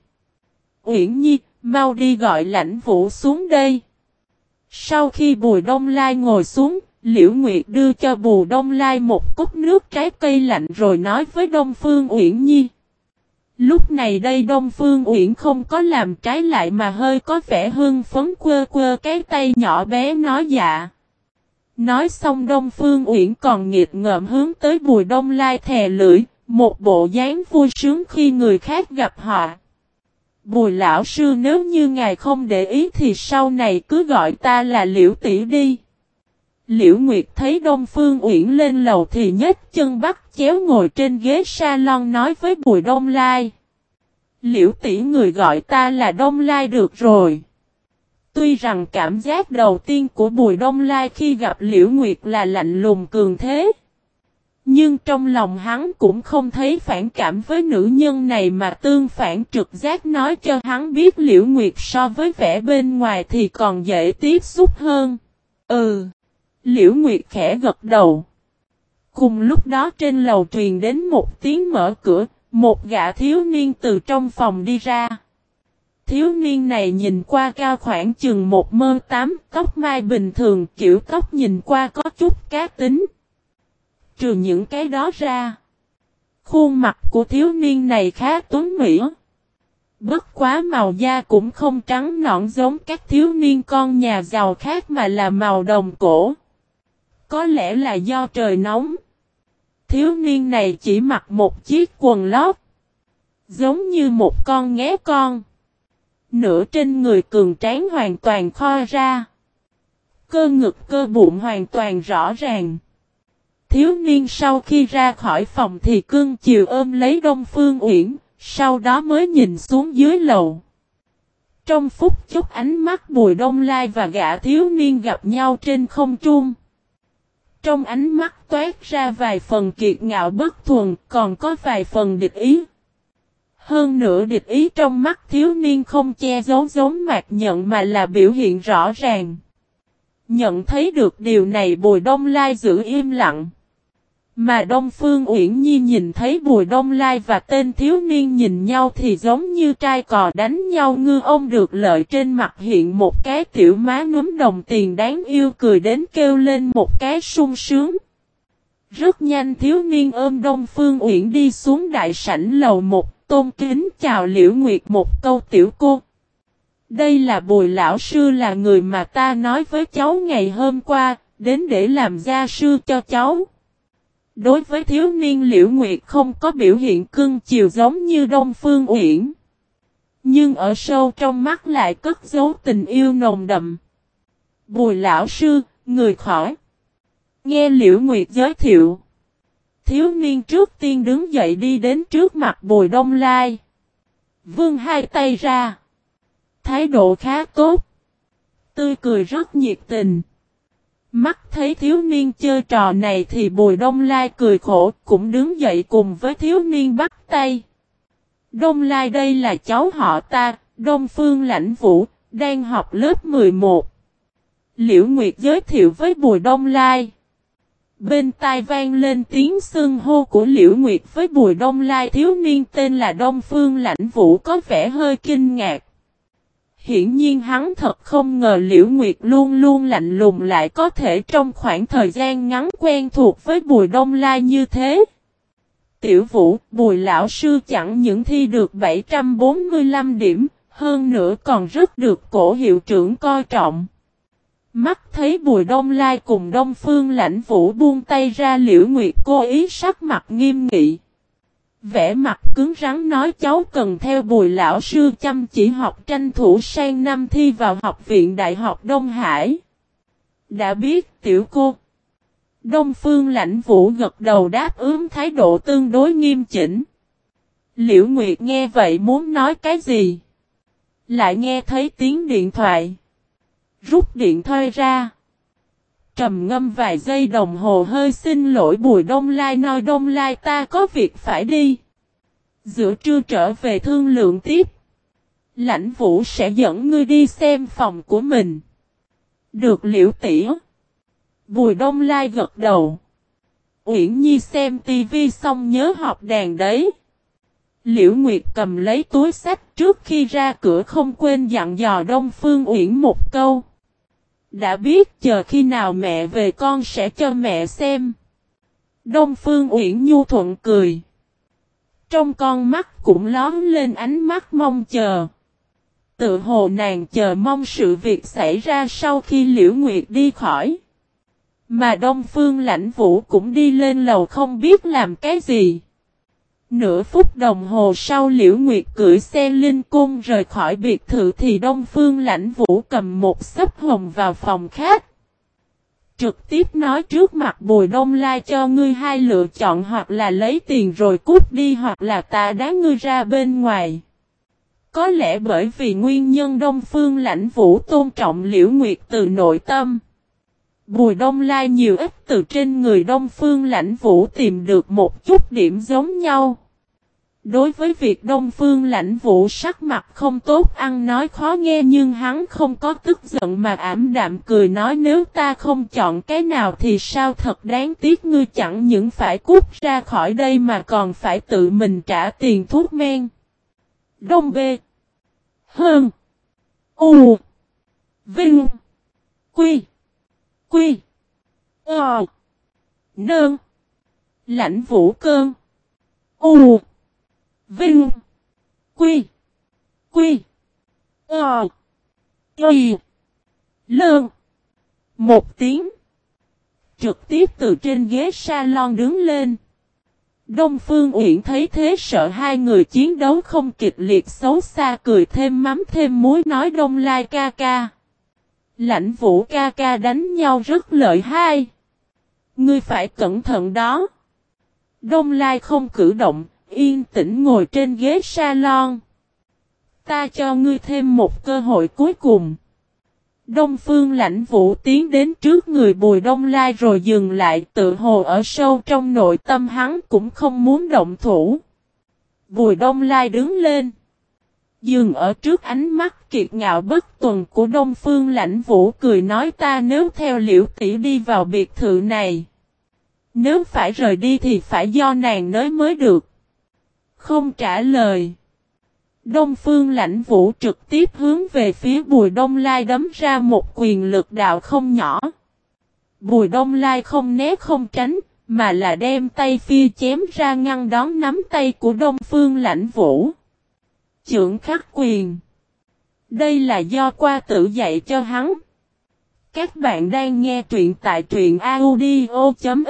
S1: Uyển Nhi, mau đi gọi lãnh vũ xuống đây. Sau khi Bùi Đông Lai ngồi xuống, Liễu Nguyệt đưa cho Bùi Đông Lai một cốc nước trái cây lạnh rồi nói với Đông Phương Uyển Nhi. Lúc này đây Đông Phương Uyển không có làm trái lại mà hơi có vẻ hưng phấn quơ quơ cái tay nhỏ bé nói dạ. Nói xong Đông Phương Uyển còn nghiệt ngợm hướng tới Bùi Đông Lai thè lưỡi, một bộ dáng vui sướng khi người khác gặp họ. Bùi lão sư nếu như ngài không để ý thì sau này cứ gọi ta là Liễu tỷ đi. Liễu Nguyệt thấy Đông Phương Uyển lên lầu thì nhếch chân bắt chéo ngồi trên ghế salon nói với Bùi Đông Lai. Liễu tỷ, người gọi ta là Đông Lai được rồi. Tuy rằng cảm giác đầu tiên của Bùi Đông Lai khi gặp Liễu Nguyệt là lạnh lùng cường thế. Nhưng trong lòng hắn cũng không thấy phản cảm với nữ nhân này mà tương phản trực giác nói cho hắn biết Liễu Nguyệt so với vẻ bên ngoài thì còn dễ tiếp xúc hơn. Ừ. Liễu Nguyệt khẽ gật đầu. Cùng lúc đó trên lầu truyền đến một tiếng mở cửa, một gã thiếu niên từ trong phòng đi ra. Thiếu niên này nhìn qua cao khoảng chừng một mơ tám, tóc mai bình thường, kiểu tóc nhìn qua có chút cá tính. Trừ những cái đó ra, khuôn mặt của thiếu niên này khá tuấn mỹ. Bất quá màu da cũng không trắng nõn giống các thiếu niên con nhà giàu khác mà là màu đồng cổ. Có lẽ là do trời nóng. Thiếu niên này chỉ mặc một chiếc quần lót. Giống như một con nghé con. Nửa trên người cường tráng hoàn toàn kho ra. Cơ ngực cơ bụng hoàn toàn rõ ràng. Thiếu niên sau khi ra khỏi phòng thì cưng chiều ôm lấy Đông Phương Uyển, sau đó mới nhìn xuống dưới lầu. Trong phút chốc ánh mắt Bùi Đông Lai và gã thiếu niên gặp nhau trên không trung. Trong ánh mắt toát ra vài phần kiệt ngạo bất thuần, còn có vài phần địch ý. Hơn nữa địch ý trong mắt thiếu niên không che giấu giống mạc nhận mà là biểu hiện rõ ràng. Nhận thấy được điều này Bùi Đông Lai giữ im lặng. Mà Đông Phương Uyển Nhi nhìn thấy Bùi Đông Lai và tên thiếu niên nhìn nhau thì giống như trai cò đánh nhau ngư ông được lợi trên mặt hiện một cái tiểu má núm đồng tiền đáng yêu cười đến kêu lên một cái sung sướng. Rất nhanh thiếu niên ôm Đông Phương Uyển đi xuống đại sảnh lầu một tôn kính chào Liễu Nguyệt một câu tiểu cô. Đây là Bùi Lão Sư là người mà ta nói với cháu ngày hôm qua, đến để làm gia sư cho cháu. Đối với thiếu niên Liễu Nguyệt không có biểu hiện cưng chiều giống như Đông Phương Uyển. Nhưng ở sâu trong mắt lại cất giấu tình yêu nồng đậm. Bùi lão sư, người khỏi. Nghe Liễu Nguyệt giới thiệu. Thiếu niên trước tiên đứng dậy đi đến trước mặt Bùi Đông Lai. Vương hai tay ra. Thái độ khá tốt. Tươi cười rất nhiệt tình. Mắt thấy thiếu niên chơi trò này thì Bùi Đông Lai cười khổ cũng đứng dậy cùng với thiếu niên bắt tay. Đông Lai đây là cháu họ ta, Đông Phương Lãnh Vũ, đang học lớp 11. Liễu Nguyệt giới thiệu với Bùi Đông Lai. Bên tai vang lên tiếng xưng hô của Liễu Nguyệt với Bùi Đông Lai thiếu niên tên là Đông Phương Lãnh Vũ có vẻ hơi kinh ngạc. Hiển nhiên hắn thật không ngờ Liễu Nguyệt luôn luôn lạnh lùng lại có thể trong khoảng thời gian ngắn quen thuộc với Bùi Đông Lai như thế. Tiểu Vũ, Bùi Lão Sư chẳng những thi được 745 điểm, hơn nữa còn rất được cổ hiệu trưởng coi trọng. Mắt thấy Bùi Đông Lai cùng Đông Phương Lãnh Vũ buông tay ra Liễu Nguyệt cố ý sắc mặt nghiêm nghị. Vẽ mặt cứng rắn nói cháu cần theo bùi lão sư chăm chỉ học tranh thủ sang năm thi vào học viện Đại học Đông Hải. Đã biết, tiểu cô. Đông Phương lãnh vũ gật đầu đáp ứng thái độ tương đối nghiêm chỉnh. Liễu Nguyệt nghe vậy muốn nói cái gì? Lại nghe thấy tiếng điện thoại. Rút điện thoại ra. Trầm ngâm vài giây đồng hồ hơi xin lỗi Bùi Đông Lai nói, Đông Lai, ta có việc phải đi. Giữa trưa trở về thương lượng tiếp. Lãnh vũ sẽ dẫn ngươi đi xem phòng của mình. Được liễu tỉa. Bùi Đông Lai gật đầu. Uyển Nhi xem tivi xong nhớ học đàn đấy. Liễu Nguyệt cầm lấy túi sách trước khi ra cửa không quên dặn dò Đông Phương Uyển một câu. Đã biết chờ khi nào mẹ về con sẽ cho mẹ xem. Đông Phương Uyển Nhu thuận cười. Trong con mắt cũng lón lên ánh mắt mong chờ. Tự hồ nàng chờ mong sự việc xảy ra sau khi Liễu Nguyệt đi khỏi. Mà Đông Phương Lãnh Vũ cũng đi lên lầu không biết làm cái gì. Nửa phút đồng hồ sau Liễu Nguyệt cưỡi xe linh cung rời khỏi biệt thự thì Đông Phương Lãnh Vũ cầm một sấp hồng vào phòng khác. Trực tiếp nói trước mặt Bùi Đông Lai cho ngươi hai lựa chọn hoặc là lấy tiền rồi cút đi hoặc là ta đá ngươi ra bên ngoài. Có lẽ bởi vì nguyên nhân Đông Phương Lãnh Vũ tôn trọng Liễu Nguyệt từ nội tâm. Bùi Đông Lai nhiều ít từ trên người Đông Phương Lãnh Vũ tìm được một chút điểm giống nhau. Đối với việc Đông Phương lãnh vũ sắc mặt không tốt, ăn nói khó nghe nhưng hắn không có tức giận mà ảm đạm cười nói, nếu ta không chọn cái nào thì sao thật đáng tiếc ngươi chẳng những phải cút ra khỏi đây mà còn phải tự mình trả tiền thuốc men. Đông B Hơn, U, Vinh, Quy Quy Ờ Nơn, Lãnh vũ cơn, U Vinh. Quy. Quy. Ờ. Y. Lương. Một tiếng. Trực tiếp từ trên ghế salon đứng lên. Đông Phương Uyển thấy thế sợ hai người chiến đấu không kịch liệt xấu xa cười thêm mắm thêm muối nói Đông Lai ca ca. Lãnh vũ ca ca đánh nhau rất lợi hai. Ngươi phải cẩn thận đó. Đông Lai không cử động, yên tĩnh ngồi trên ghế salon. Ta cho ngươi thêm một cơ hội cuối cùng. Đông phương lãnh vũ tiến đến trước người bùi đông lai rồi dừng lại, tự hồ ở sâu trong nội tâm hắn cũng không muốn động thủ. Bùi đông lai đứng lên. Dừng ở trước ánh mắt kiệt ngạo bất tuần của đông phương lãnh vũ, cười nói ta nếu theo liễu tỷ đi vào biệt thự này. Nếu phải rời đi thì phải do nàng nới mới được. Không trả lời. Đông phương lãnh vũ trực tiếp hướng về phía bùi đông lai đấm ra một quyền lực đạo không nhỏ. Bùi đông lai không né không tránh, mà là đem tay phi chém ra ngăn đón nắm tay của đông phương lãnh vũ. Trưởng khắc quyền. Đây là do qua tự dạy cho hắn. Các bạn đang nghe truyện tại truyện audio.fif